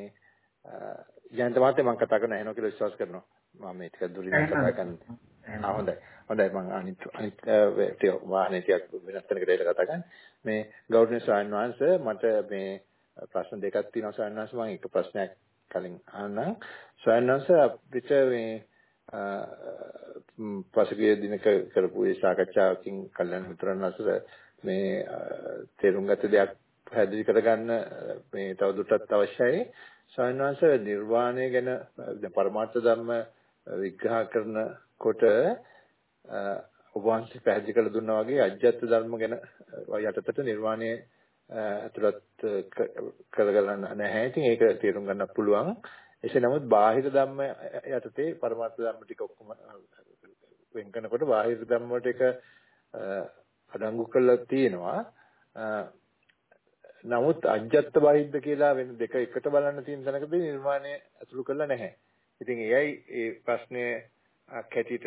ජයන්ත මහත්තයා මම කතා කරන එනවා කියලා විශ්වාස කරනවා. මම මේ ටික දුරින් කතා කරන්නේ. ආ හොඳයි. හොඳයි මම අනිත් අනිත් ටික වාහනේ ටික වෙනස් තැනකට එලා කතා කරන්නේ. මේ ගෞරවනීය සාන්වාංශ මට මේ ප්‍රශ්න දෙකක් තියෙනවා සාන්වාංශ මම එක ප්‍රශ්නයක් කලින් අහන්නම්. සාන්වාංශ අපිට මේ පසුගිය දිනක කරපු ඒ සාකච්ඡාවකින් කල්යනා මිතුරන් අතර මේ තේරුම් ගත දෙයක් පැහැදිලි කරගන්න මේ තවදුරටත් අවශ්‍යයි. සායනවාංශ නිර්වාණය ගැන පරමාර්ථ ධර්ම විග්‍රහ කරනකොට ඔබ වහන්සේ පැහැදිලි කළ දුන්නා වගේ අජ්ජත් ධර්ම ගැන යටතට නිර්වාණය ඇතුළත් කරගන්න නැහැ. ඉතින් ඒක තේරුම් ගන්න පුළුවන්. එසේ නමුත් බාහිර ධම්ම යටතේ පරමාර්ථ ධම්ම ටික ඔක්කොම වෙන් කරනකොට බාහිර ධම්ම වලට එක අඩංගු කරලා තියෙනවා. නමුත් අජ්ජත් බාහිද්ද කියලා වෙන දෙක එකට බලන්න තියෙන තැනකදී නිර්මාණය අසුරු කරලා නැහැ. ඉතින් එයයි ඒ ප්‍රශ්නය කැටිට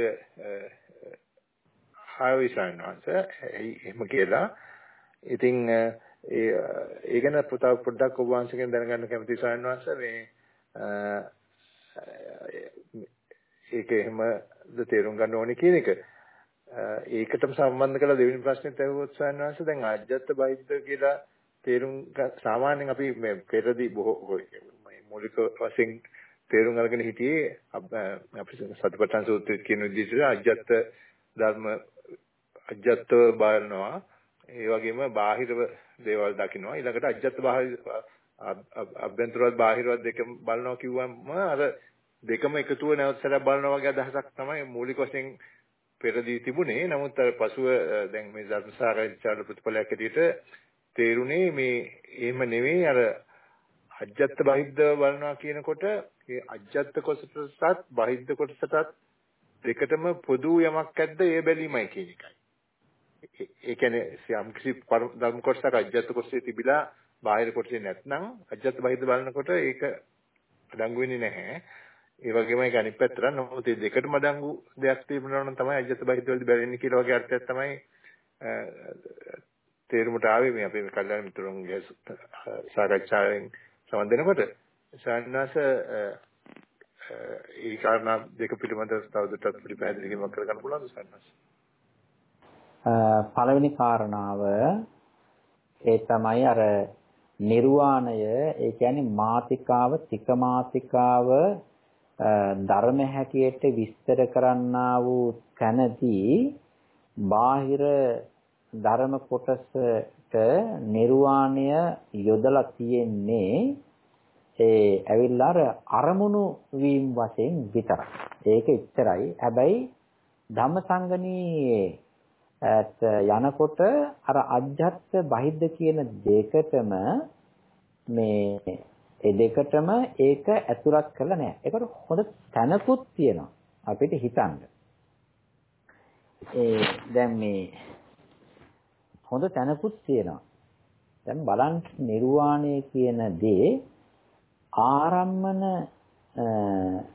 හාවිසන්වන්ස එහෙම කියලා. ඉතින් ඒ ඒ ගැන පුතා පොඩ්ඩක් ඔබ වහන්සේගෙන් දැනගන්න කැමතියි සායනවංශ මේ ඒක එහෙමද තේරුම් ගන්න ඕනේ කියන එක. ඒකටම සම්බන්ධ කරලා දෙවෙනි ප්‍රශ්නෙත් අහුවොත් සායනවංශ දැන් අජ්ජත් බාහිද්ද කියලා තේරුම් සාමාන්‍යයෙන් අපි මේ පෙරදී බොහෝ මූලික වශයෙන් තේරුම් අරගෙන හිටියේ අපි සතිපට්ඨාන සූත්‍රයේ කියන විදිහට අජ්ජත් ධර්ම අජ්ජත්ව බලනවා. ඒ වගේම බාහිරව දේවල් දකිනවා ඊළඟට අජ්ජත් බාහිර අභ්‍යන්තරවත් බාහිරවත් දෙකම බලනවා කිව්වම අර දෙකම එකතුව නැවත සැරයක් බලනවා වගේ අදහසක් තමයි මූලික වශයෙන් පෙරදී තිබුණේ. නමුත් අර පසුව දැන් මේ ධර්ම සාකච්ඡාවල ප්‍රතිඵලයක් ඇටියට තේරුනේ මේ එහෙම නෙවෙයි අර අජ්ජත් බහිද්ද බලනවා කියනකොට ඒ අජ්ජත් කොටසටත් බහිද්ද කොටසටත් දෙකටම පොදු යමක් ඇද්ද ඒ බැලීමයි කියන එකයි. ඒ කියන්නේ යම් කිසි ධර්ම කොටසක් අජ්ජත් කොටසේ තිබිලා බාහිර කොටසේ නැත්නම් අජ්ජත් බහිද්ද බලනකොට ඒක අඩංගු වෙන්නේ නැහැ. ඒ වගේම ඒක අනිත් පැත්තට නමුත් මේ දෙකටම අඩංගු දෙයක් තිබුණා නම් තමයි අජ්ජත් බහිද්ද වලදී බැලෙන්නේ කියලා වගේ අර්ථයක් තමයි තේරුමට ආවේ මේ අපේ කල්යාණ මිතුරුන්ගේ සාකච්ඡාවෙන් සම්බන්ධ වෙනකොට සාන්නාස ඒ කාරණා දෙක පිළිබඳව තවදුරටත් පිළිපැහැදිලි කිරීමක් කරගන්න පුළුවන්ද සාන්නාස? පළවෙනි කාරණාව ඒ තමයි අර නිර්වාණය ඒ කියන්නේ මාතිකාව තික මාතිකාව ධර්ම හැටියට විස්තර කරන්නා වූ තැනදී බාහිර ධර්ම කොටසට නිර්වාණය යොදලා තියෙන්නේ ඒ ඇවිල්ලා අර අරමුණු වීම වශයෙන් විතරයි. ඒක එච්චරයි. හැබැයි ධම්මසංගණී යනකොට අර අජ්ජත් බහිද්ද කියන දෙකටම මේ ඒ දෙකටම ඒක ඇතුළත් කරලා නැහැ. ඒකට හොඳ තැනකුත් තියෙනවා අපිට හිතන්න. ඒ දැන් මේ හොඳ තැනකුත් තියෙනවා. දැන් බලන්න නිර්වාණය කියන දේ ආරම්මන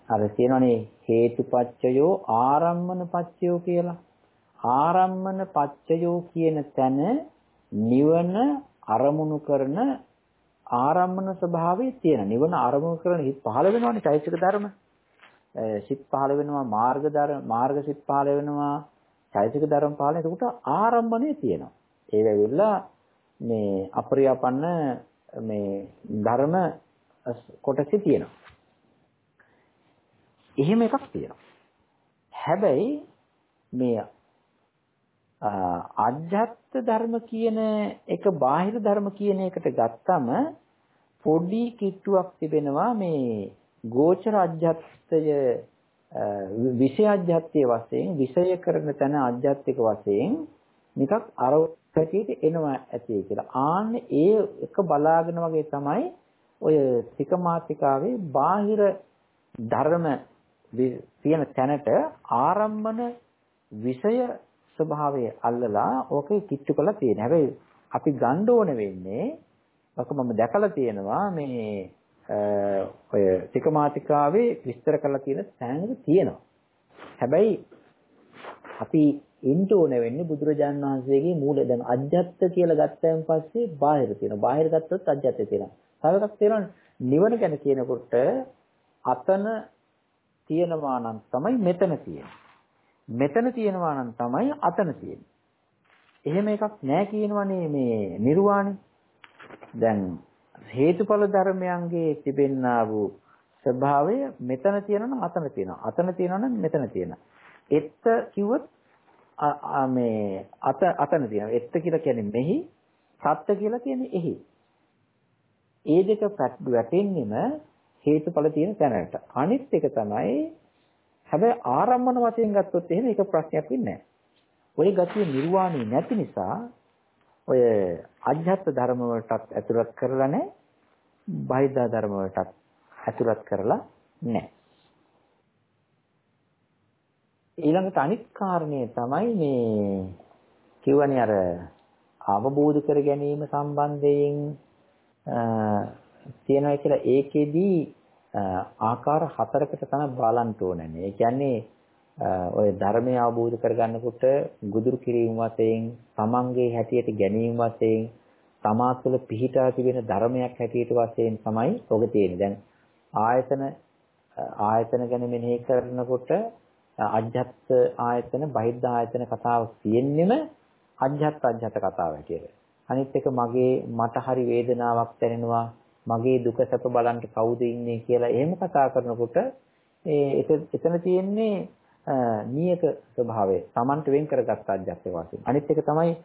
අර කියනනේ හේතුපච්චයෝ ආරම්මන පච්චයෝ කියලා. ආරම්මන පච්චයෝ කියන තැන නිවන අරමුණු කරන ආරම්මන ස්වභාවයේ තියෙන. නිවන අරමුණු කරන හිත් පහළ වෙනවනේ චෛතසික ධර්ම. සිත් පහළ වෙනවා මාර්ග ධර්ම මාර්ග සිත් පහළ වෙනවා චෛතසික ධර්ම පහළ එතකොට ආරම්භණය තියෙනවා. ඒ වෙවිලා මේ අපරියාපන්න මේ ධර්ම කොටසේ තියෙනවා. එහෙම එකක් තියෙනවා. හැබැයි මේ අජ්ජත් ධර්ම කියන එක බාහිර ධර්ම කියන එකට ගත්තම පොඩි කිට්ටුවක් තිබෙනවා මේ ගෝචර අජ්ජත්ය විෂය අජ්ජත්‍ය වශයෙන් විෂය කරන තැන අජ්ජත්තික වශයෙන් නිකක් අර පැටියට එනවා ඇති කියලා. ආන්නේ ඒ එක බලාගෙන වගේ තමයි ඔය තිකමාතිකාවේ බාහිර ධර්ම තියෙන තැනට ආරම්භන විෂය ස්වභාවය අල්ලලා ඕකේ කිච්චු කරලා තියෙනවා. හැබැයි අපි ගන්න ඕන වෙන්නේ ඔක මම දැකලා තියෙනවා මේ ඔය තිකමාතිකාවේ විස්තර කරලා තියෙන තැනක තියෙනවා. හැබැයි අපි ඉන්න ඕන වෙන්නේ බුදුරජාණන් වහන්සේගේ මූල දැන් අජ්ජත් කියලා ගත්තයින් පස්සේ බාහිර තියෙනවා. බාහිර ගත්තොත් අජ්ජත් තියෙනවා. තව එකක් තියෙනවා නිවන ගැන කියනකොට අතන තියෙනවා නම් තමයි මෙතන තියෙන්නේ. මෙතන තියෙනවා නම් තමයි අතන තියෙන්නේ. එහෙම එකක් නැහැ කියනවනේ මේ නිර්වාණය. දැන් හේතුඵල ධර්මයන්ගේ තිබෙන්නා වූ ස්වභාවය මෙතන තියෙනවා නම් අතන තියෙනවා. අතන තියෙනවා නම් මෙතන තියෙනවා. එත්ත කිව්වොත් මේ අත අතන තියෙනවා. එත්ත කියලා කියන්නේ මෙහි, සත්ත්‍ය කියලා කියන්නේ එහි. ඒ දෙක වැටෙන්නෙම හේතුඵල තියෙන තැනට. අනිත් එක තමයි හැබැයි ආරම්භන වශයෙන් ගත්තොත් එහෙම ඒක ප්‍රශ්නයක් වෙන්නේ නැහැ. ওই ගතිය නිර්වාණය නැති නිසා ඔය අධ්‍යාත්ම ධර්ම වලටත් ඇතුළත් කරලා නැහැ. බාහිදා ධර්ම වලටත් ඇතුළත් කරලා නැහැ. ඊළඟට අනිත් කාරණය තමයි මේ කියවනේ අර අවබෝධ කර ගැනීම සම්බන්ධයෙන් තියෙනවා කියලා ඒකෙදී ආකාර හතරකට තමයි බලන්න ඕනේ. ඒ කියන්නේ ඔය ධර්මය අවබෝධ කරගන්නකොට ගුදුරු කිරීම වශයෙන්, තමන්ගේ හැටියට ගැනීම වශයෙන්, තමා තුළ පිහිටා තිබෙන ධර්මයක් හැටියට වශයෙන් තමයි ඔබ තියෙන්නේ. දැන් ආයතන ආයතන ගැන මෙනෙහි කරනකොට අජ්ජත් ආයතන, බහිද්ධ ආයතන කතාව තියෙන්නෙම අජ්ජත් අජ්ජත් කතාව හැටියට. අනිත් එක මගේ මට හරි වේදනාවක් දැනෙනවා මගේ දුක සැප බලන්න කවුද ඉන්නේ කියලා එහෙම කතා කරනකොට ඒ එතන තියෙන්නේ නියක ස්වභාවය Tamanට වෙන් කරගත් අධ්‍යාත්මික වාසිය. අනිත් එක තමයි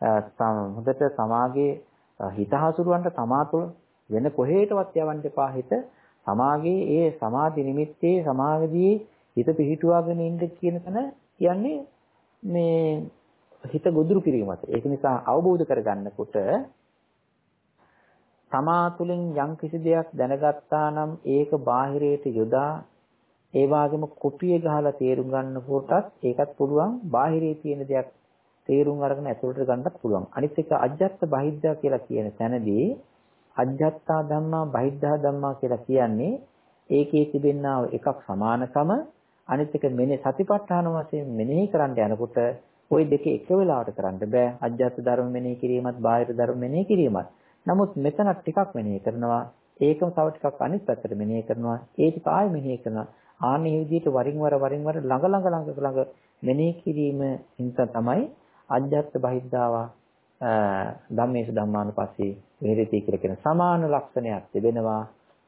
හොඳට සමාගයේ හිතහසුරුවන්ට තමා තුළ වෙන කොහෙටවත් යවන්න එපා හිත සමාගයේ ඒ සමාධි නිමිත්තේ සමාගදී හිත පිහිටුවාගෙන ඉන්න කියන තැන කියන්නේ මේ හිත ගොදුරු කිරීමත්. ඒක නිසා අවබෝධ කරගන්නකොට තමා තුළින් යම් කිසි දෙයක් දැනගත්තා නම් ඒක බාහිරයට යොදා ඒ වගේම කුපිය ගහලා තේරුම් ගන්න කොටත් ඒකත් පුළුවන් බාහිරේ තියෙන දෙයක් තේරුම් අරගෙන ඇතුළට ගන්නත් පුළුවන් අනිත් එක අජ්ජත් බහිද්ධා කියලා කියන තැනදී අජ්ජත්තා ධම්මා බහිද්ධා ධම්මා කියලා කියන්නේ ඒකේ තිබෙනා එකක් සමානකම අනිත් එක මෙනේ සතිපට්ඨාන වශයෙන් මෙනෙහි කරන්න යනකොට ওই දෙක එක වෙලාවට කරන්න බෑ අජ්ජත් ධර්ම මෙනෙහි කිරීමත් බාහිර ධර්ම මෙනෙහි කිරීමත් නමුත් මෙතන ටිකක් මෙනෙහි කරනවා. ඒකම තව ටිකක් අනිත් පැත්තට මෙනෙහි කරනවා. ඒ ටික ආයෙ මෙනෙහි කරනවා. ආන්නේ විදිහට වරින් වර වරින් වර ළඟ ළඟ ළඟ ළඟ මෙනෙහි කිරීම හින්දා තමයි අජ්ජත් බහිද්ධාවා ධම්මේසු ධම්මානුපස්සී විහෙරති කියලා කියන සමාන ලක්ෂණයක් තිබෙනවා.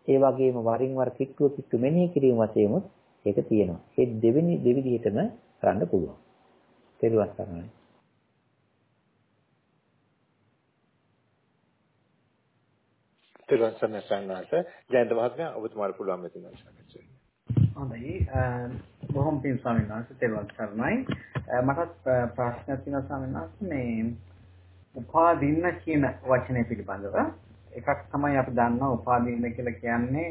ඒ වගේම වරින් වර කිට්ටුව කිට්ටු මෙනෙහි කිරීම වශයෙන් ඒක තියෙනවා. ඒ දෙවෙනි දෙවිදිහටම කරන්න පුළුවන්. තේරුවත් ගන්නයි. තිරුවන් සරණයි සන්නාස ජයන්ත මහත්මයා ඔබතුමාට පුළුවන් මෙතන සාකච්ඡා. හොඳයි බොහොම පින් ස්වාමීන් වහන්සේ තිරුවන් සරණයි මටත් ප්‍රශ්නයක් තියෙනවා ස්වාමීන් වහන්සේ මේ උපාදින්න කියන වචනේ පිළිබඳව එකක් තමයි අපි දන්නවා උපාදින්න කියලා කියන්නේ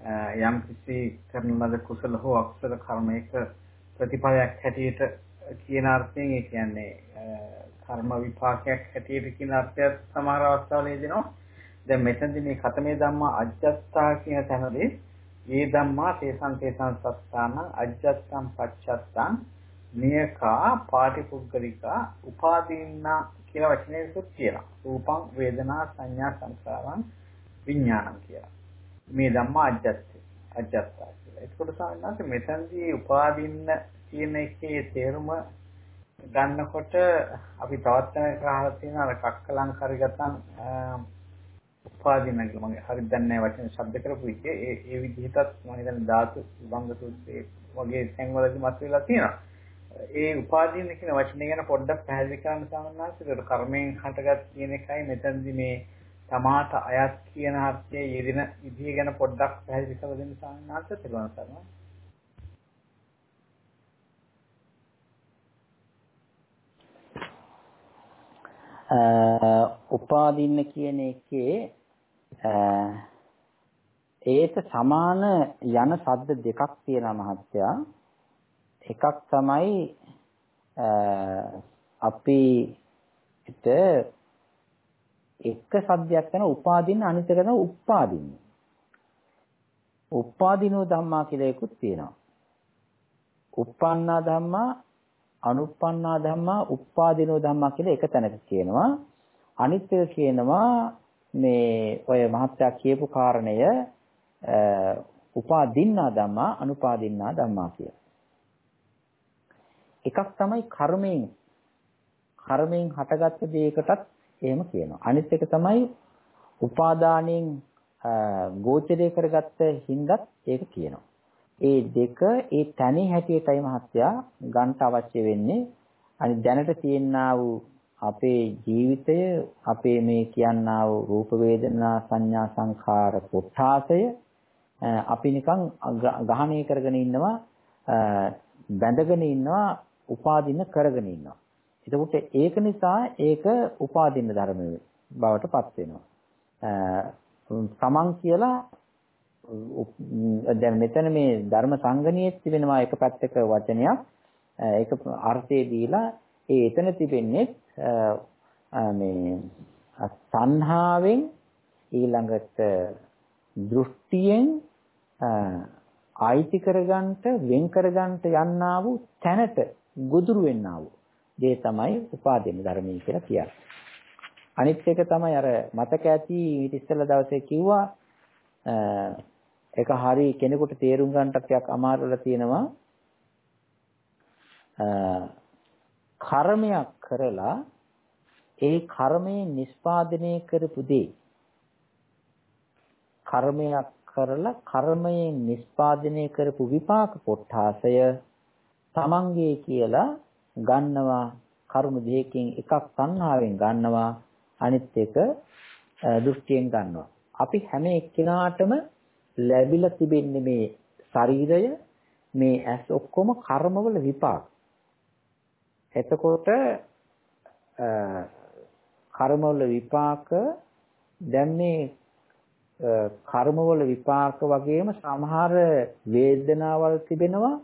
යම් කිසි කරන ලද කුසල හෝ අකුසල කර්මයක ප්‍රතිඵලයක් හැටියට කියන අර්ථයෙන් ඒ කියන්නේ කර්ම විපාකයක් හැටියට කියන අර්ථයක් සමහර අවස්ථාවල යෙදෙනවා දැන් මෙතනදී මේ කතමේ ධම්මා අජ්ජත්තා කියන තැනදී මේ ධම්මා තේසං තේසං සත්තාන අජ්ජත්තං පච්චත්තං නියකා පාටිපුද්ගලිකා උපාදීන්නා කියලා වචනයකුත් කියනවා. රූපං වේදනා සංඥා සංස්කාරං විඥානං කියලා. මේ ධම්මා අජ්ජත්ති අජ්ජත්තා කියලා. ඒකට සාමාන්‍යයෙන් මෙතනදී උපාදීන්න කියන එකේ තේරුම ගන්නකොට අපි තවත් තැනක අහලා තියෙන අර කක්කලං කරගතන් උපාදින කියලා මම හරියට දන්නේ නැහැ වචන ශබ්ද කරපු එකේ ඒ ඒ විදිහටත් මම හිතන්නේ ධාතු විභංග සූත්‍රයේ වගේ තැන්වලදී මත වෙලා තියෙනවා. ඒ උපාදීන කියන වචනේ ගැන පොඩ්ඩක් පැහැදිලි කරන්න සාමාන්‍යයෙන් කර්මයෙන් හටගත් කියන එකයි මෙතනදී මේ තමාට අයත් කියන අර්ථයේ යෙදෙන විදිහ ගැන පොඩ්ඩක් පැහැදිලි කරලා දෙන්න සාමාන්‍යයෙන් තේරුම් ගන්නවා. උපාදින්න කියන එකේ ඒට සමාන යන ශබ්ද දෙකක් තියෙනවා මහත්තයා. එකක් තමයි අපිට එක සද්දයක් කරන උපාදින්න අනිත් එක තමයි උපාදින්න. උපාදිනෝ ධම්මා කියලා එකකුත් තියෙනවා. uppannā ධම්මා අනුප්පන්නා ධම්මා උපාදිනෝ ධම්මා කියලා එක තැනක කියනවා. අනිත් එක කියනවා මේ ඔය මහත්යා කියපු කාරණය උපාදින්නා ධම්මා අනුපාදින්නා ධම්මා කියලා. එකක් තමයි කර්මයෙන් කර්මයෙන් හටගත්ත දෙයකටත් එහෙම කියනවා. අනිත් එක තමයි උපාදානයෙන් ගෝචරය කරගත්ත හින්දාත් ඒක කියනවා. ඒ දෙක ඒ තැනේ හැටියටයි මහත්තයා ගන්න අවශ්‍ය වෙන්නේ. අනිත් දැනට තියෙනා වූ අපේ ජීවිතය අපේ මේ කියන්නා වූ රූප වේදනා සංඥා සංඛාර කොටාසය අපි නිකන් ගහණය කරගෙන ඉන්නවා බැඳගෙන ඉන්නවා උපාදින්න කරගෙන ඉන්නවා. එතකොට ඒක නිසා ඒක උපාදින්න ධර්ම බවට පත් වෙනවා. තමන් කියලා දැන් මෙතන මේ ධර්ම සංගණියේ තිබෙනවා එක පැත්තක වචනයක් ඒක අර්ථය දීලා ඒ එතන තිබෙන්නේ මේ සංහාවෙන් ඊළඟට දෘෂ්ටියෙන් ආයිති කරගන්නට වෙන් කරගන්නට යන්නා වූ තැනට ගොදුරු වෙන්නා වූ දේ තමයි උපාදින ධර්මයේ කියලා කියන්නේ. අනිත් එක තමයි අර මතක ඇති ඊට ඉස්සෙල්ලා දවසේ කිව්වා ඒක හරි කෙනෙකුට තේරුම් ගන්නට ටිකක් අමාරුලා තියෙනවා. කර්මයක් කරලා ඒ කර්මයෙන් නිස්පාදනය කරපු දේ කර්මයක් කරලා කර්මයෙන් නිස්පාදනය කරපු විපාක කොටාසය තමන්ගේ කියලා ගන්නවා කරුණු දෙකකින් එකක් සංහාවෙන් ගන්නවා අනිත් එක දෘෂ්ටියෙන් ගන්නවා. අපි හැම එක්කෙනාටම ලැබිලා තිබෙන්නේ මේ ශරීරය මේ ඇස් ඔක්කොම කර්මවල විපාක. එතකොට කර්මවල විපාක දැන් මේ කර්මවල විපාක වගේම සමහර වේදනාවල් තිබෙනවා.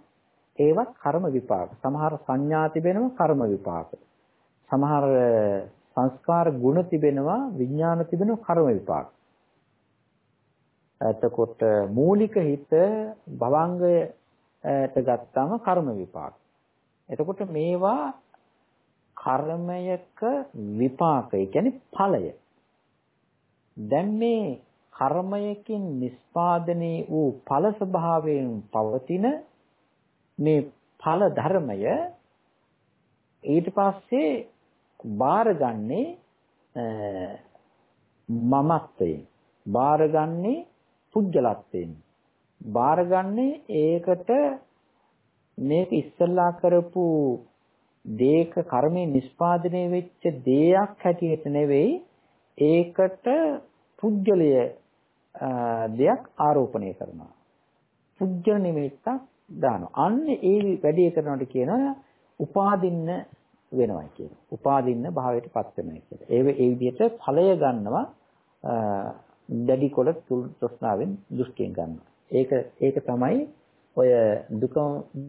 ඒවත් කර්ම විපාක. සමහර සංඥා තිබෙනවා කර්ම විපාක. සමහර සංස්කාර ගුණ තිබෙනවා විඥාන තිබෙනවා කර්ම විපාක. එතකොට මූලික හිත භවංගයට ගත්තාම කර්ම විපාක. එතකොට මේවා කර්මයක විපාකය කියන්නේ ඵලය. දැන් මේ කර්මයකින් නිස්පාදනයේ වූ ඵල ස්වභාවයෙන් පවතින මේ ඵල ධර්මය ඊට පස්සේ බාරගන්නේ මමත්වයෙන් බාරගන්නේ පුජ්‍යලත්වයෙන් බාරගන්නේ ඒකට මේක ඉස්සල්ලා කරපු දේක කර්මයේ නිස්පාදනය වෙච්ච දේයක් හැටියට නෙවෙයි ඒකට පුජ්‍යලය දෙයක් ආරෝපණය කරනවා. පුජ්‍ය නිමිත්තක් දානවා. අන්න ඒ වැඩේ කරනකොට කියනවා උපාදින්න වෙනවා කියලා. උපාදින්න භාවයටපත් වෙනවා කියලා. ඒ ඒ විදිහට ඵලය ගන්නවා දැඩි කොට තෘෂ්ණාවෙන් දෘෂ්ටියෙන් ගන්නවා. ඒක ඒක තමයි ඔය දුක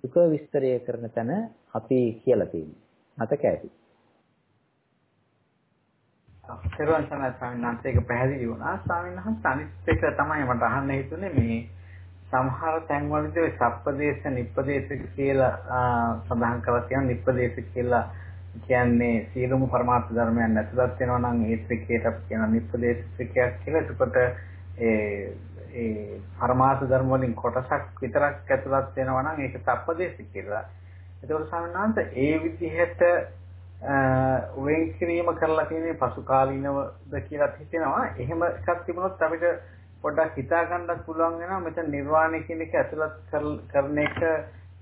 දුක විස්තරය කරන තැන අපි කියලා තියෙන්නේ. මතක ඇති. පෙරවන් සනයි ස්වාමීන් වහන්සේ ඒක පැහැදිලි වුණා. ස්වාමීන් වහන්සේ අනිත් එක තමයි මට අහන්න හිතුනේ මේ සමහර තැන්වලදී සප්පදේශ නිප්පදේශ කියලා සඳහන් කරලා තියෙන නිප්පදේශ කියලා කියන්නේ සියලුම පරමාර්ථ ධර්මයන් ඇතුළත් වෙනවා නම් ඒ ත්‍රිකයට අපි කියන නිප්පදේශ ත්‍රිකයක් කියලා. එතකොට ඒ ඒ පරමාර්ථ ධර්ම වලින් කොටසක් විතරක් ඇතුළත් වෙනවා නම් ඒක සප්පදේශ කියලා. එතකොට ස්වාමීන් වහන්සේ ඒ විදිහට වෙන් කිරීම කරලා තියෙන්නේ පසු කාලීනවද කියලා හිතෙනවා. එහෙම එකක් තිබුණොත් අපිට පොඩ්ඩක් හිතා ගන්නත් පුළුවන් වෙනවා මෙතන නිර්වාණය කියන එක ඇතුළත් කරන එක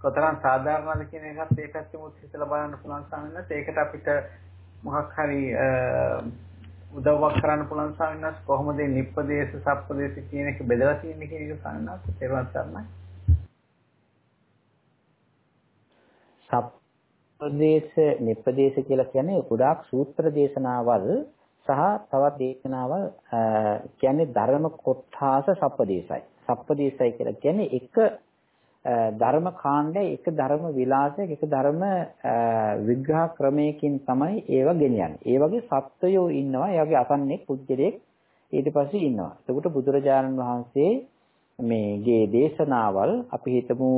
කොතරම් සාධාරණද කියන එකත් ඒ පැත්තෙමුත් හිතලා බලන්න පුළුවන් සාමිනස්. ඒකට අපිට මොකක් හරි උදව්වක් කරන්න පුළුවන් සාමිනස් කොහොමද මේ නිප්පදේශ සප්පදේශ කියන එක බෙදලා තියෙන්නේ කියන එක සාමිනස් තේරුම් ගන්නයි. සප් උපදේශ නිපදේශ කියලා කියන්නේ ගොඩාක් සූත්‍ර දේශනාවල් සහ තවත් දේශනාවල් කියන්නේ ධර්ම කොටාස සප්පදේශයි. සප්පදේශයි කියලා කියන්නේ එක ධර්ම කාණ්ඩය එක ධර්ම විලාසයක එක ධර්ම විග්‍රහ ක්‍රමයකින් තමයි ඒවා ගෙනියන්නේ. ඒ වගේ සත්වයෝ ඉන්නවා. ඒ වගේ අසන්නේ පුජ්‍යලයක් ඊට පස්සේ ඉන්නවා. එතකොට බුදුරජාණන් වහන්සේ මේගේ දේශනාවල් අපි හිතමු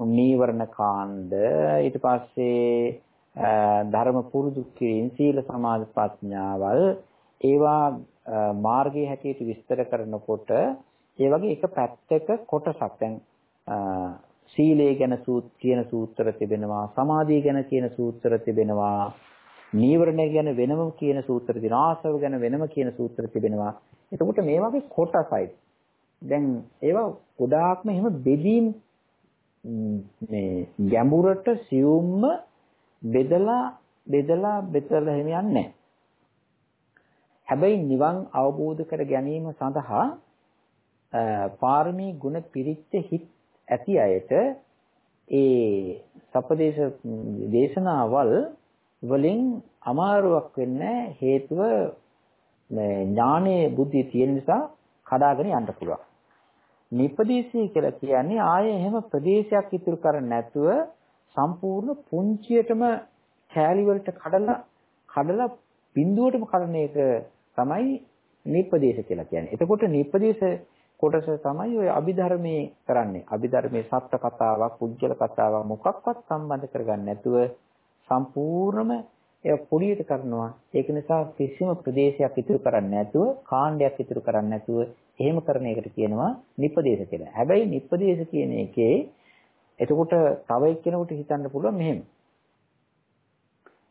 නීවරණ කාණ්ඩ ඊට පස්සේ ධර්ම පුරුදු කිරීම සීල සමාධි ප්‍රඥාවල් ඒවා මාර්ගයේ හැටියට විස්තර කරනකොට ඒ වගේ එක පැත්තක කොටසක්. දැන් සීලය ගැන කියන සූත්‍ර තිබෙනවා සමාධිය ගැන කියන සූත්‍ර තිබෙනවා නීවරණ ගැන වෙනම කියන සූත්‍ර තිබෙනවා ආසව ගැන වෙනම කියන සූත්‍ර තිබෙනවා. එතකොට මේ වගේ කොටසයි. දැන් ඒවා ගොඩාක්ම එහෙම බෙදීම් මේ ගැඹුරට සියුම්ම බෙදලා බෙදලා බෙදලා එහෙම යන්නේ හැබැයි නිවන් අවබෝධ කර ගැනීම සඳහා පාරමී ගුණ පිරිච්ච හිත් ඇති අයට ඒ සපදේශ දේශනාවල් වලින් අමාරුවක් වෙන්නේ හේතුව ඥානයේ බුද්ධිය තියෙන නිසා කඩාගෙන යන්න පුළුවන්. නිපදේශය කියලා කියන්නේ ආයේ එහෙම ප්‍රදේශයක් ඉතුරු කරන්නේ නැතුව සම්පූර්ණ පුංචියටම කෑලි වලට කඩලා කඩලා බිඳුවටම කඩන එක තමයි නිපදේශ කියලා කියන්නේ. එතකොට නිපදේශ කොටස තමයි ඔය අභිධර්මයේ කරන්නේ. අභිධර්මයේ සත්‍ය කතාවක්, පුජ්‍යල කතාවක් මොකක්වත් සම්බන්ධ කරගන්න නැතුව සම්පූර්ණම ඒ පොඩියට කරනවා. ඒක නිසා කිසිම ප්‍රදේශයක් ඉතුරු කරන්නේ නැතුව, කාණ්ඩයක් ඉතුරු කරන්නේ නැතුව එහෙම කරන එකට කියනවා නිපදේශ කියලා. හැබැයි නිපදේශ කියන එකේ එතකොට තව එක්කෙනෙකුට හිතන්න පුළුවන් මෙහෙම.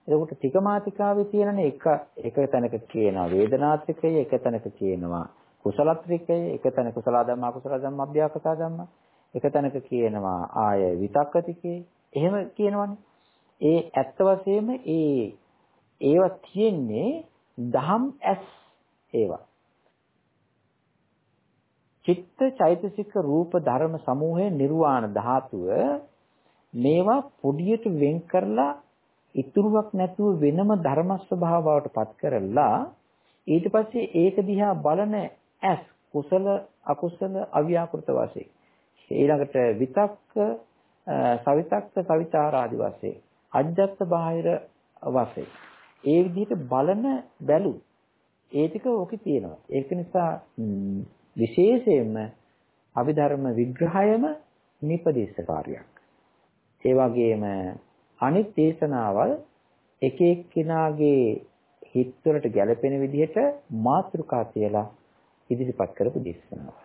එතකොට තිකමාතිකාවේ තියෙනනේ එක එක තැනක කියනවා වේදනාත්‍රිකය, එක තැනක කියනවා කුසලත්‍රිකය, එක තැන කුසල ධම්ම අකුසල ධම්ම අභ්‍යාකතා ධම්ම, එක තැනක කියනවා ආය විතක්කතිකේ. එහෙම කියනවනේ. ඒ ඇත්ත වශයෙන්ම ඒ ඒවා තියෙන්නේ දහම් ඇස් ඒවා. චිත්ත චෛතසික රූප ධර්ම සමූහයේ නිර්වාණ ධාතුව මේවා පොඩියට වෙන් කරලා ඉතුරුවක් නැතුව වෙනම ධර්ම ස්වභාව බවට පත් කරලා ඊට පස්සේ ඒක දිහා බලන ඇස් කුසල අකුසල අව්‍යාකෘත වශයෙන් ඊළඟට විතක්ක සවිතක්ක සවිචාර ආදි වශයෙන් අජ්ජත් බාහිර වශයෙන් ඒ විදිහට බලන බැලු ඒ ටික ඕකේ තියෙනවා. ඒක නිසා විශේෂයෙන්ම අභිධර්ම විග්‍රහයම නිපදේශ කාර්යයක් ඒ වගේම අනිත් දේශනාවල් එක එක්කිනාගේ හිත් වලට ගැළපෙන විදිහට මාතෘකා කියලා ඉදිරිපත් කරපු දේශනාව.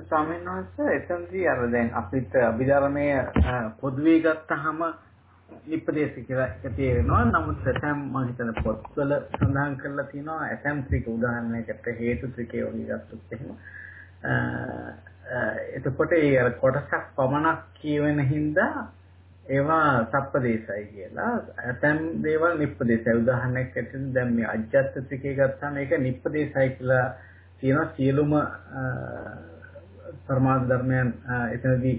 ස්වාමීන් වහන්සේ එතනදී අර දැන් අපිට අභිධර්මයේ පොදුවේ ගත්තාම නිප්පදේශ කියලා එක තේරෙනවා. නමුත් ඇතම් මම හිතන පොත්වල සඳහන් කරලා තියෙනවා ඇතම් ත්‍රික උදාහරණයකට හේතු ත්‍රිකේ වගේ ගත්තොත් එහෙම. එතකොට ඒ අර කොටසක් පමණක් කියවෙන හින්දා ඒවා සප්පදේශයි කියලා. ඇතැම් දේවල් නිප්පදේශයි. උදාහරණයක් ඇටින් දැන් මේ අජ්ජත් ත්‍රිකේ ගත්තාම ඒක නිප්පදේශයි කියලා කියනවා සියලුම පරමාර්ථ ධර්මයන් එතනදී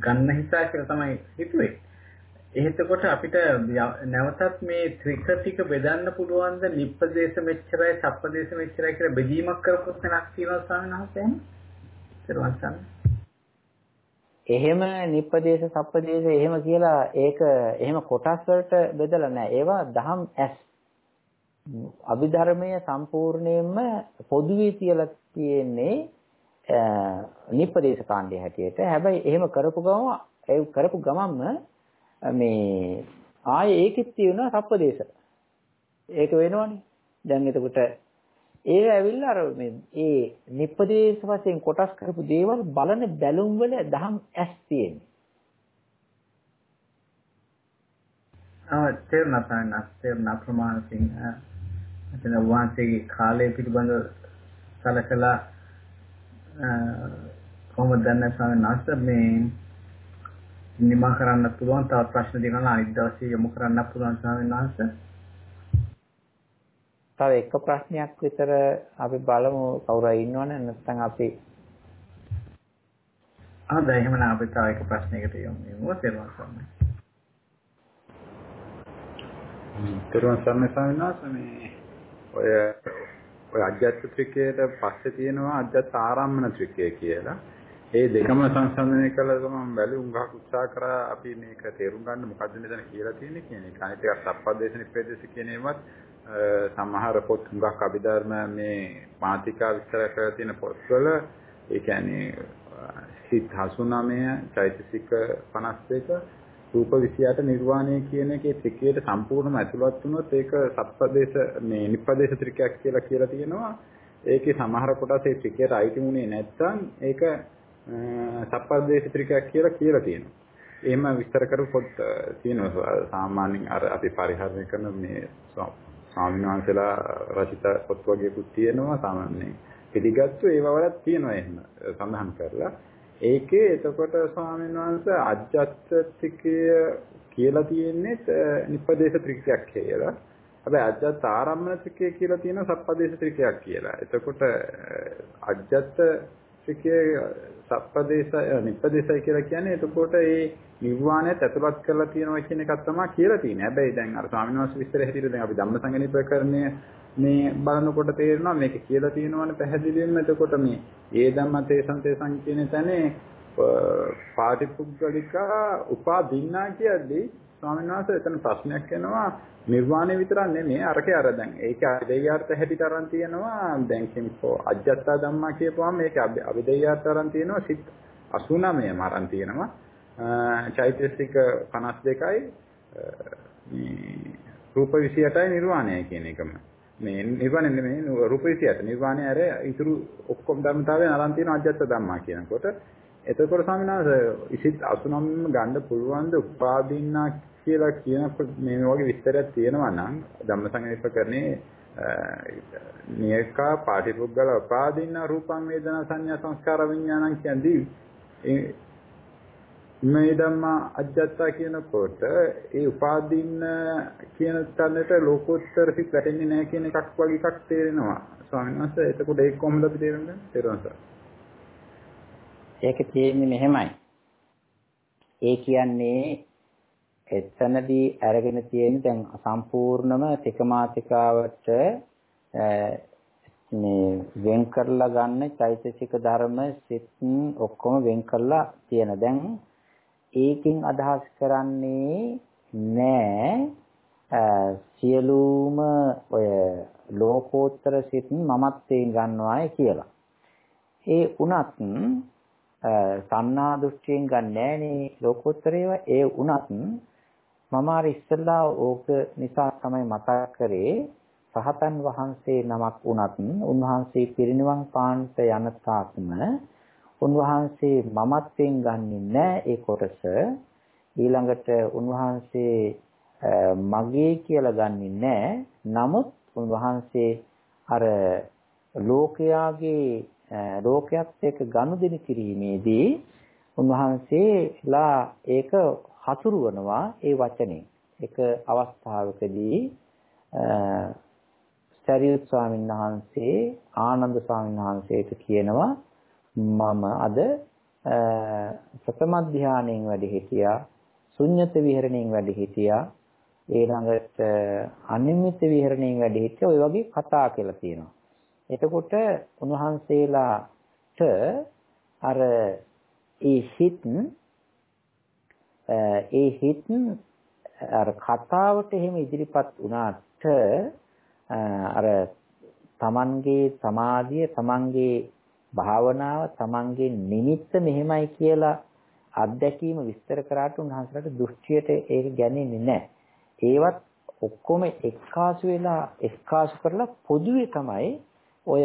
ගන්න හිතා කියලා තමයි හිතුවේ. එතකොට අපිට නැවතත් මේ ත්‍රික ටික බෙදන්න පුළුවන්ද නිප්පදේශ මෙච්චරයි සප්පදේශ මෙච්චරයි කියලා බෙදීමක් කරපොත් වෙනක් තියෙනවා ස්වාමීන් වහන්සේ. එහෙම නිප්පදේශ සප්පදේශ එහෙම කියලා ඒක එහෙම කොටස් වලට බෙදලා නැහැ. ඒවා දහම් ඇස් අභිධර්මයේ සම්පූර්ණයෙන්ම පොදුවේ තියලා තියෙන්නේ නිප්පදේශ කාණ්ඩය හැටියට. හැබැයි එහෙම කරපු ගමන් ඒ කරපු ගමන්ම මේ ආයේ ඒකෙත් තියෙනවා සප්පදේශ. ඒක වෙනවනේ. දැන් එතකොට ඒ ඇවිල්ලා අර මේ ඒ නිප්පදේශ වශයෙන් කොටස් කරපු දේවල් බලන බැලුම් වල දහම් ඇස් තියෙන්නේ. ආ තේරුණා තමයි තේරුණා ප්‍රමාණකින් එතන වාන්සේගේ කාලය පිළිබඳව සලකලා කොහොමද දන්නේ ස්වාමීන් වහන්සේ මේ නිමා කරන්න පුළුවන් තවත් ප්‍රශ්න දෙකක් අනිත් දවසේ යොමු කරන්න පුළුවන් ස්වාමීන් වහන්සේ තව එක ප්‍රශ්නයක් විතර අපි බලමු කවුරු ඉන්නවනේ නැත්නම් අපි ආ දැන් එහෙමනම් අපි තව එක ප්‍රශ්නයකට යමු යමු තේරුම් ගන්න. තේරුම් ගන්න සමිනාස මේ ඔය ඔය අජ්ජත් ත්‍රිකයට පස්සේ තියෙනවා අජ්ජත් ආරම්මන ත්‍රිකය කියලා. ඒ දෙකම සංසන්දනය කළා ගමන් බැලු උංගහක් උත්සාහ කරා අපි මේක තේරුම් ගන්න මොකද්ද මෙතන කියලා තියෙන්නේ කියන එක. අනිත් එක සප්පදේශ නිප්පදේශ කියන ඒවත් සමහර පොත් හුඟක් අභිධර්ම මේ මාතිකා විස්තර කරලා තියෙන පොත්වල ඒ කියන්නේ සිත් 89 චෛතසික 52 රූප 28 නිර්වාණය කියන එකේ ත්‍රිකයට සම්පූර්ණම ඇතුළත් වුණොත් ඒක සප්පදේශ මේ නිප්පදේශ ත්‍රිකයක් කියලා කියලා තියෙනවා. ඒකේ සමහර කොටස් ඒ ත්‍රිකයට අයිති වුණේ නැත්නම් ඒක සප්පදේශ ත්‍රිකයක් කියලා කියලා තියෙනවා. එහෙම විස්තර කරපු පොත් තියෙනවා සාමාන්‍යයෙන් අර අපි පරිහරණය කරන මේ ස්වාමීන් වහන්සේලා රචිත පොත් වගේකුත් තියෙනවා සාමාන්‍යයෙන් පිළිගත්තු ඒවා වලත් තියෙනවා එහෙම සඳහන් කරලා ඒකේ එතකොට ස්වාමීන් වහන්සේ අජ්ජත්තිකය කියලා තියෙන්නේ නිපදේශ ත්‍රිකයක් කියලා. හැබැයි අජ්ජත් ආරම්භන ත්‍රිකය කියලා තියෙනවා සප්පදේශ ත්‍රිකයක් කියලා. එතකොට අජ්ජත් ත්‍රිකයේ සප්පදේශ නිපදේශය කියලා කියන්නේ එතකොට ඒ නිර්වාණයත් ඇතුළත් කරලා තියෙනවා කියන එකක් තමයි කියලා තියෙන්නේ. හැබැයි දැන් අර ස්වාමීන් වහන්සේ විස්තර හැටියට දැන් අපි ධම්මසංගණි ප්‍රකරණය මේ බලනකොට තේරෙනවා මේක කියලා තියෙනවනේ පැහැදිලිවම එතකොට මේ ඒ ධම්ම තේසං තේසං කියන තැනේ පාටිපුද්ගලික උපාදින්නා කියද්දී ස්වාමීන් වහන්සේ එතන ප්‍රශ්නයක් එනවා නිර්වාණය විතරක් නෙමෙයි අරකේ අර දැන් ඒක අවිදේයාර්ථ හැටියට අරන් තියෙනවා. දැන් කිම්කෝ අජ්ජත්තා ධම්මා කියපුවාම මේක අවිදේයාර්ථ අරන් තියෙනවා. සිත් 89ම අරන් තියෙනවා. චෛතසික 52යි මේ රූප 28යි නිර්වාණය කියන එකම. මේ නිර්වාණය නෙමෙයි රූප 28 නිර්වාණය අර ඉතුරු ඔක්කොම ධර්මතාවයන් අරන් තියෙන අජ්ජත් ධම්මා කියනකොට. එතකොට ස්වාමීන් වහන්සේ ඉසිත් 89ම ගන්න පුළුවන් ද උපාදීන්නා කියලා කියන මේ වගේ විස්තරයක් තියෙනවා නම් ධම්මසංගීතකරණේ නියකා පාටිපුද්ගල උපාදීන්නා රූපං වේදනා සංඥා සංස්කාර විඥානං කියන්නේ. මේ ධම්මා අජත්තා කියනකොට ඒ උපාදීන කියන තැනට ලෝකෝත්තර සිත් වැටෙන්නේ නැහැ කියන එකක් වගේ එකක් තේරෙනවා. ස්වාමීන් වහන්සේ එතකොට ඒක කොහොමද අපි තේරුම් ගන්නේ තේරුණා ඒක තියෙන්නේ මෙහෙමයි. ඒ කියන්නේ එතනදී අරගෙන තියෙන දැන් සම්පූර්ණම තිකමාතිකාවට මේ වෙන් කරලා ගන්න චෛතසික ධර්ම සිත් ඔක්කොම වෙන් කරලා තියෙන. දැන් ඒකෙන් අදහස් කරන්නේ නෑ. සියලුම ඔය ලෝකෝත්තර සිත් මමත්වයෙන් ගන්නවායි කියලා. ඒ උනත් සන්නා දෘෂ්ටියෙන් ගන්න නෑනේ ලෝකෝත්තරේව ඒ උනත් මම අර ඉස්සෙල්ලා ඕක නිසා තමයි මතක් කරේ රහතන් වහන්සේ නමක් වුණත් උන්වහන්සේ පිරිනිවන් පාන්ට යන තාක්ම උන්වහන්සේ මමත්වෙන් ගන්නෙ නැහැ ඒ කොටස. ඊළඟට උන්වහන්සේ මගේ කියලා ගන්නෙ නැහැ. නමුත් උන්වහන්සේ අර ලෝකයාගේ ලෝකයක් එක්ක ගනුදෙනු කිරීමේදී උන්වහන්සේලා ඒක හසුරුවනවා ඒ වචනේ. එක අවස්ථාවකදී සරියුත් ස්වාමීන් වහන්සේ ආනන්ද ස්වාමීන් වහන්සේට කියනවා මම අද ප්‍රථම ධානයෙන් වැඩි හිටියා ශුන්්‍යත විහරණයෙන් වැඩි හිටියා ඊළඟට අනිමිත් විහරණයෙන් වැඩි හිටියා ඔය වගේ කතා කියලා තියෙනවා එතකොට උන්වහන්සේලාට අර ඒ හිත් ඒ හිත් අර කතාවට එහෙම ඉදිරිපත් වුණාට අර තමන්ගේ සමාධිය තමන්ගේ භාවනාව තමන්ගේ නිමිත්ත මෙහෙමයි කියලා අත්දැකීම විස්තර කරාට උන්වහන්සේලාට දෘෂ්ටියට ඒක ගැනෙන්නේ නැහැ. ඒවත් ඔක්කොම එක්කාසු වෙලා එක්කාසු කරලා පොදුවේ තමයි ඔය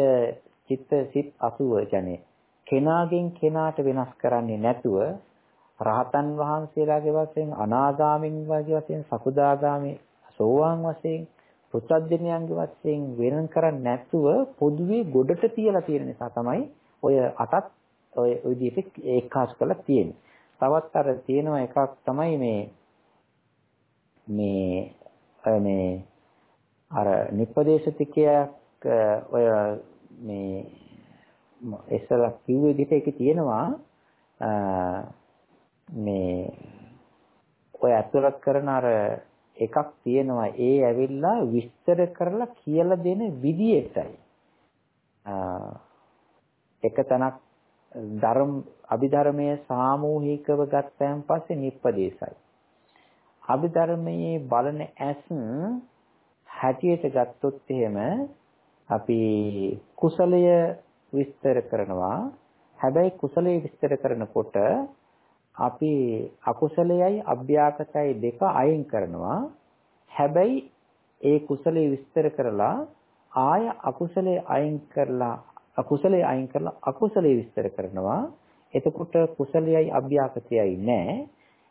චිත්ත සිත් 80 කියන්නේ කෙනාගෙන් කෙනාට වෙනස් කරන්නේ නැතුව රහතන් වහන්සේලාගේ වශයෙන් අනාගාමින් වගේ වශයෙන් සකුදාගාමී සෝවාන් වශයෙන් පුත්‍රජනයන්ගේ වශයෙන් වෙන කරන්නේ නැතුව පොදුවේ ගොඩට තියලා තියෙන නිසා තමයි ඔය අටත් ඔය විදිහට ඒකාස් කරලා තියෙන්නේ. තවත් අර තියෙනවා එකක් තමයි මේ මේ මේ අර නිපදේශතිකයක් ඔය මේ ඉස්සලා කිව්ව විදිහට ඒකේ තියෙනවා මේ ඔය අතුලත් කරන අර එකක් තියෙනවා ඒ ඇවිල්ලා විස්තර කරලා කියලා දෙන විදියටයි එක තැනක් ධර්ම අභිධර්මයේ සාමූහිකව ගත්තයන් පස්සේ නිප්පදේශයි. අභිධර්මයේ බලන ඇස් හැටියට ගත්තොත් එහෙම අපි කුසලය විස්තර කරනවා. හැබැයි කුසලයේ විස්තර කරනකොට අපි අකුසලයයි අභ්‍යාකතයි දෙක අයින් කරනවා. හැබැයි ඒ කුසලයේ විස්තර කරලා ආය අකුසලයේ අයින් කරලා අකුසලයේ අයින් කරලා අකුසලයේ විස්තර කරනවා. එතකොට කුසලයයි අභ්‍යාකතයයි නැහැ.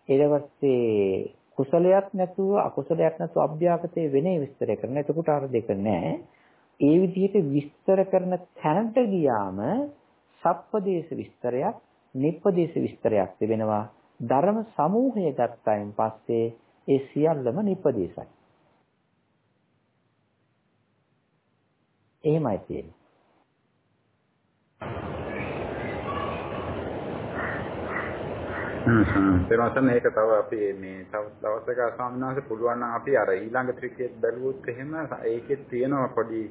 ඊට පස්සේ කුසලයක් නැතුව අකුසලයක් නැතුව අභ්‍යාකතේ වෙනේ විස්තර කරන. එතකොට අර දෙක නැහැ. ඒ විදිහට විස්තර කරන තැනට ගියාම සප්පදේශ විස්තරයක්, නිප්පදේශ විස්තරයක් තිබෙනවා. ධර්ම සමූහය ගත්තයින් පස්සේ ඒ සියල්ලම නිප්පදේශයි. එහෙමයි තියෙන්නේ. හ්ම් හ්ම් ඒකෙන් ඒක තව අපි මේ තව දවසක ස්වාමීන් වහන්සේ පුළුවන් නම් අපි අර ඊළඟ ත්‍රිකේ බැලුවොත් එහෙම ඒකෙත් තියෙනවා පොඩි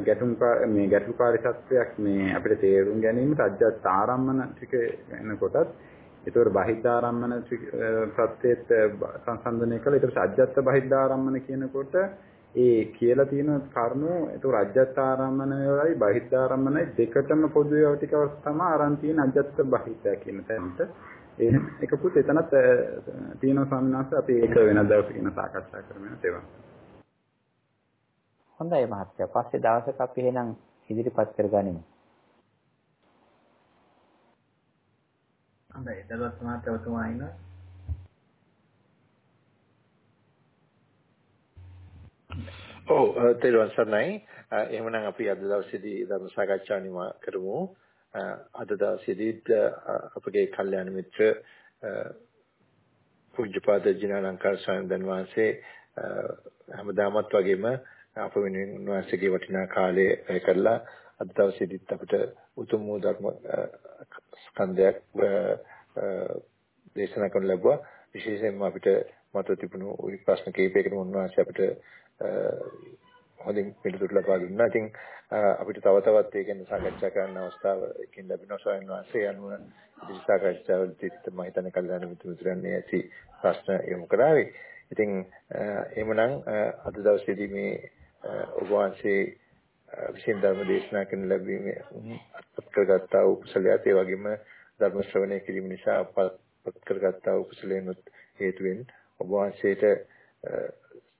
ගැටුම් මේ ගැටුකාරී සත්‍යයක් මේ අපිට තේරුම් ගැනීමට අජ්ජත් ආරම්මන ටික වෙනකොටත් ඒතකොට බහිද්ධාරම්මන සත්‍යයත් සංසන්දනය කළා. ඊට පස්සේ අජ්ජත් බහිද්ධාරම්මන කියනකොට ඒ කියලා තියෙන කරුණු ඒතකොට අජ්ජත් ආරම්මන වලයි බහිද්ධාරම්මනයි දෙකටම පොදු ඒවා ටික තමයි අරන් තියෙන අජ්ජත් බහිද්ධා කියන තැනට. එහෙම එකකුත් එතනත් තියෙනවා ස්වාමීන් වහන්සේ. අපි ඒක වෙන දවසක ඉන්න සාකච්ඡා කරමු තේවා. හොඳයි මහත්තයා. පස්සේ දවසක අපි එහෙනම් ඉදිරිපත් කරගනිමු. හොඳයි. දලුවත් මහත්තයා ඔතුමා ඉන්නවා. ඔව් තේරුවන් සරණයි. එහෙමනම් අපි අද දවසේදී ධර්ම සාකච්ඡාව නිමා කරමු. අද දවසේදීත් අපගේ කල්යාණ මිත්‍ර පූජ්‍යපාද ජිනාලංකාර ස්වාමීන් වහන්සේ හැමදාමත් වගේම අප වෙනුවෙන් උන්වහන්සේගේ වටිනා කාලය වැය කරලා අද දවසේදීත් අපිට උතුම් වූ ධර්ම ස්කන්ධයක් දේශනා කරන්න ලැබුවා විශේෂයෙන්ම අපිට මත තිබුණු ප්‍රශ්න කිහිපයකට උන්වහන්සේ අපිට හොඳින් පිළිතුරු ලබා දුන්නා. ඉතින් අපිට තව තවත් ඒ ගැන සාකච්ඡා කරන්න අවස්ථාව එකකින් ලැබෙනවා ස්වාමීන් වහන්සේ. අනුව ඉදිරි සාකච්ඡාවලදීත් මම හිතන්නේ කල්ලාන මිතුරුන්ගේ ඇති ප්‍රශ්න යොමු කරાવી. ඉතින් එහෙමනම් අද දවසේදී මේ ඔබ වහන්සේ විශේෂ ධර්ම දේශනා කරන ලැබීමේ අත්පත් කරගත්තා වූ කුසලයට ඒ වගේම ධර්ම ශ්‍රවණය කිරීම නිසා අපත් කරගත්තා වූ කුසලයෙන්ුත් හේතුවෙන් ඔබ වහන්සේට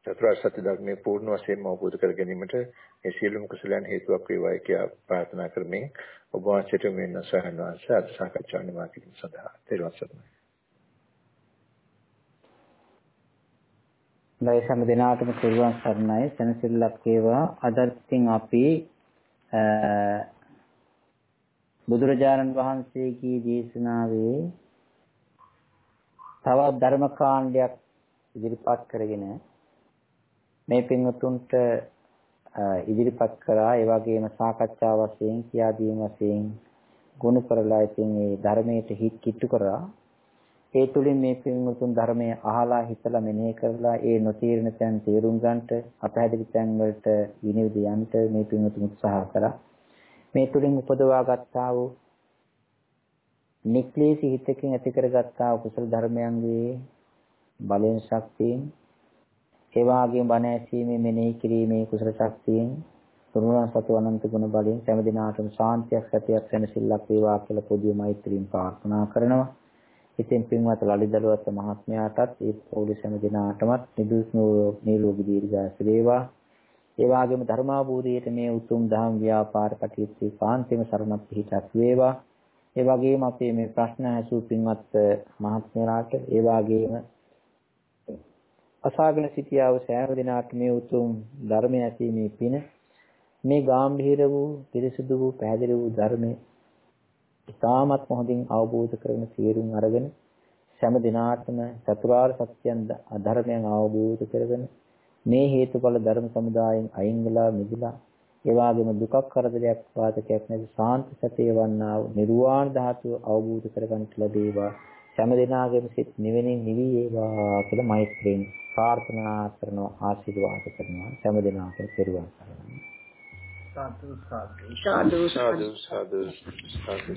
චතුරාර්ය සත්‍ය ධර්මයේ පූර්ණ වශයෙන්ම අවබෝධ කර ගැනීමට මේ සියලුම කුසලයන් හේතුවක් වේවායි කියා ප්‍රාර්ථනා කරමින් ඔබ වහන්සේට මෙන්න සහන් වහන්සේ අද සාකච්ඡාව නිමා කිරීම සඳහා තෙරුවන් සරණයි. ලයි සෑම දිනාටම තෙරුවන් සරණයි. සෙනසිල්ලක් වේවා. අදත්ින් අපි බුදුරජාණන් වහන්සේගේ දේශනාවේ තවත් ධර්ම කාණ්ඩයක් ඉදිරිපත් කරගෙන මේ පින්වතුන්ට ඉදිරිපත් කරා. ඒ වගේම සාකච්ඡා වශයෙන් කියා දීම වශයෙන් ගුණ කරලා ඉතින් මේ ධර්මයට හිත් කිට්ටු කරා. ඒ තුලින් මේ පින්වතුන් ධර්මයේ අහලා හිතලා මෙනෙහි කරලා ඒ නොතීරණ තැන් තේරුම් ගන්නට අපහැදිලි තැන් වලට විනිවිද යන්නට මේ පින්වතුන් උත්සාහ කරා මේ තුලින් උපදවා ගත්තා වූ නික්ලේශී හිතකින් ඇති කරගත්තා කුසල ධර්මයන්ගේ බලෙන් ශක්තියෙන් ඒ වාගේම බණ ඇසීමේ මෙනෙහි කිරීමේ කුසල ශක්තියෙන් තුරුණා සතු අනන්ත ගුණ බලයෙන් සෑම දිනාටම ශාන්තියක් සතියක් සැනසෙල්ලක් වේවා කියලා පොදු මෛත්‍රියෙන් ප්‍රාර්ථනා කරනවා. ඉතින් පින්වත් ලලිදලුවත් මහත්මයාටත් ඒ පොලිස් සෑම දිනාටමත් නිදුක් නිරෝගී දීර්ඝාස වේවා. ඒ වගේම ධර්මාභූතයට මේ උතුම් දහම් ව්‍යාපාර කටයුතු කාන්තේම සරණක් පිහිටක් වේවා. ඒ වගේම අපේ මේ ප්‍රශ්න ඇසූ පින්වත් මහත්මයාට ඒ වගේම අසාගෙන සිටියා වූ සෑම දිනාට මේ උතුම් ධර්මය ඇසීමේ පින මේ ගාම්භීර වූ පිරිසුදු වූ පැහැදිලි වූ ධර්මය ඉතාමත් හොඳින් අවබෝධ කරගෙන තීරුම් අරගෙන සෑම දිනාටම චතුරාර්ය සත්‍යයන් ධර්මයන් අවබෝධ කරගෙන මේ හේතුඵල ධර්ම සමුදායෙන් අයින් වෙලා මිදලා ඒ වගේම දුකක් කරදරයක් වාදකයක් නැති සාන්ත සතිය වන්නා වූ නිර්වාණ ධාතුව අවබෝධ කරගන්න ලැබේවා. හැම දිනාගේම සිත් නිවෙනින් නිවි වේවා කියලා මෛත්‍රියෙන් ප්‍රාර්ථනා කරනවා ආශිර්වාද කරනවා. හැම දිනකටම පෙරුවන් සරණයි. සාදු සාදු සාදු සාදු සාදු සාදු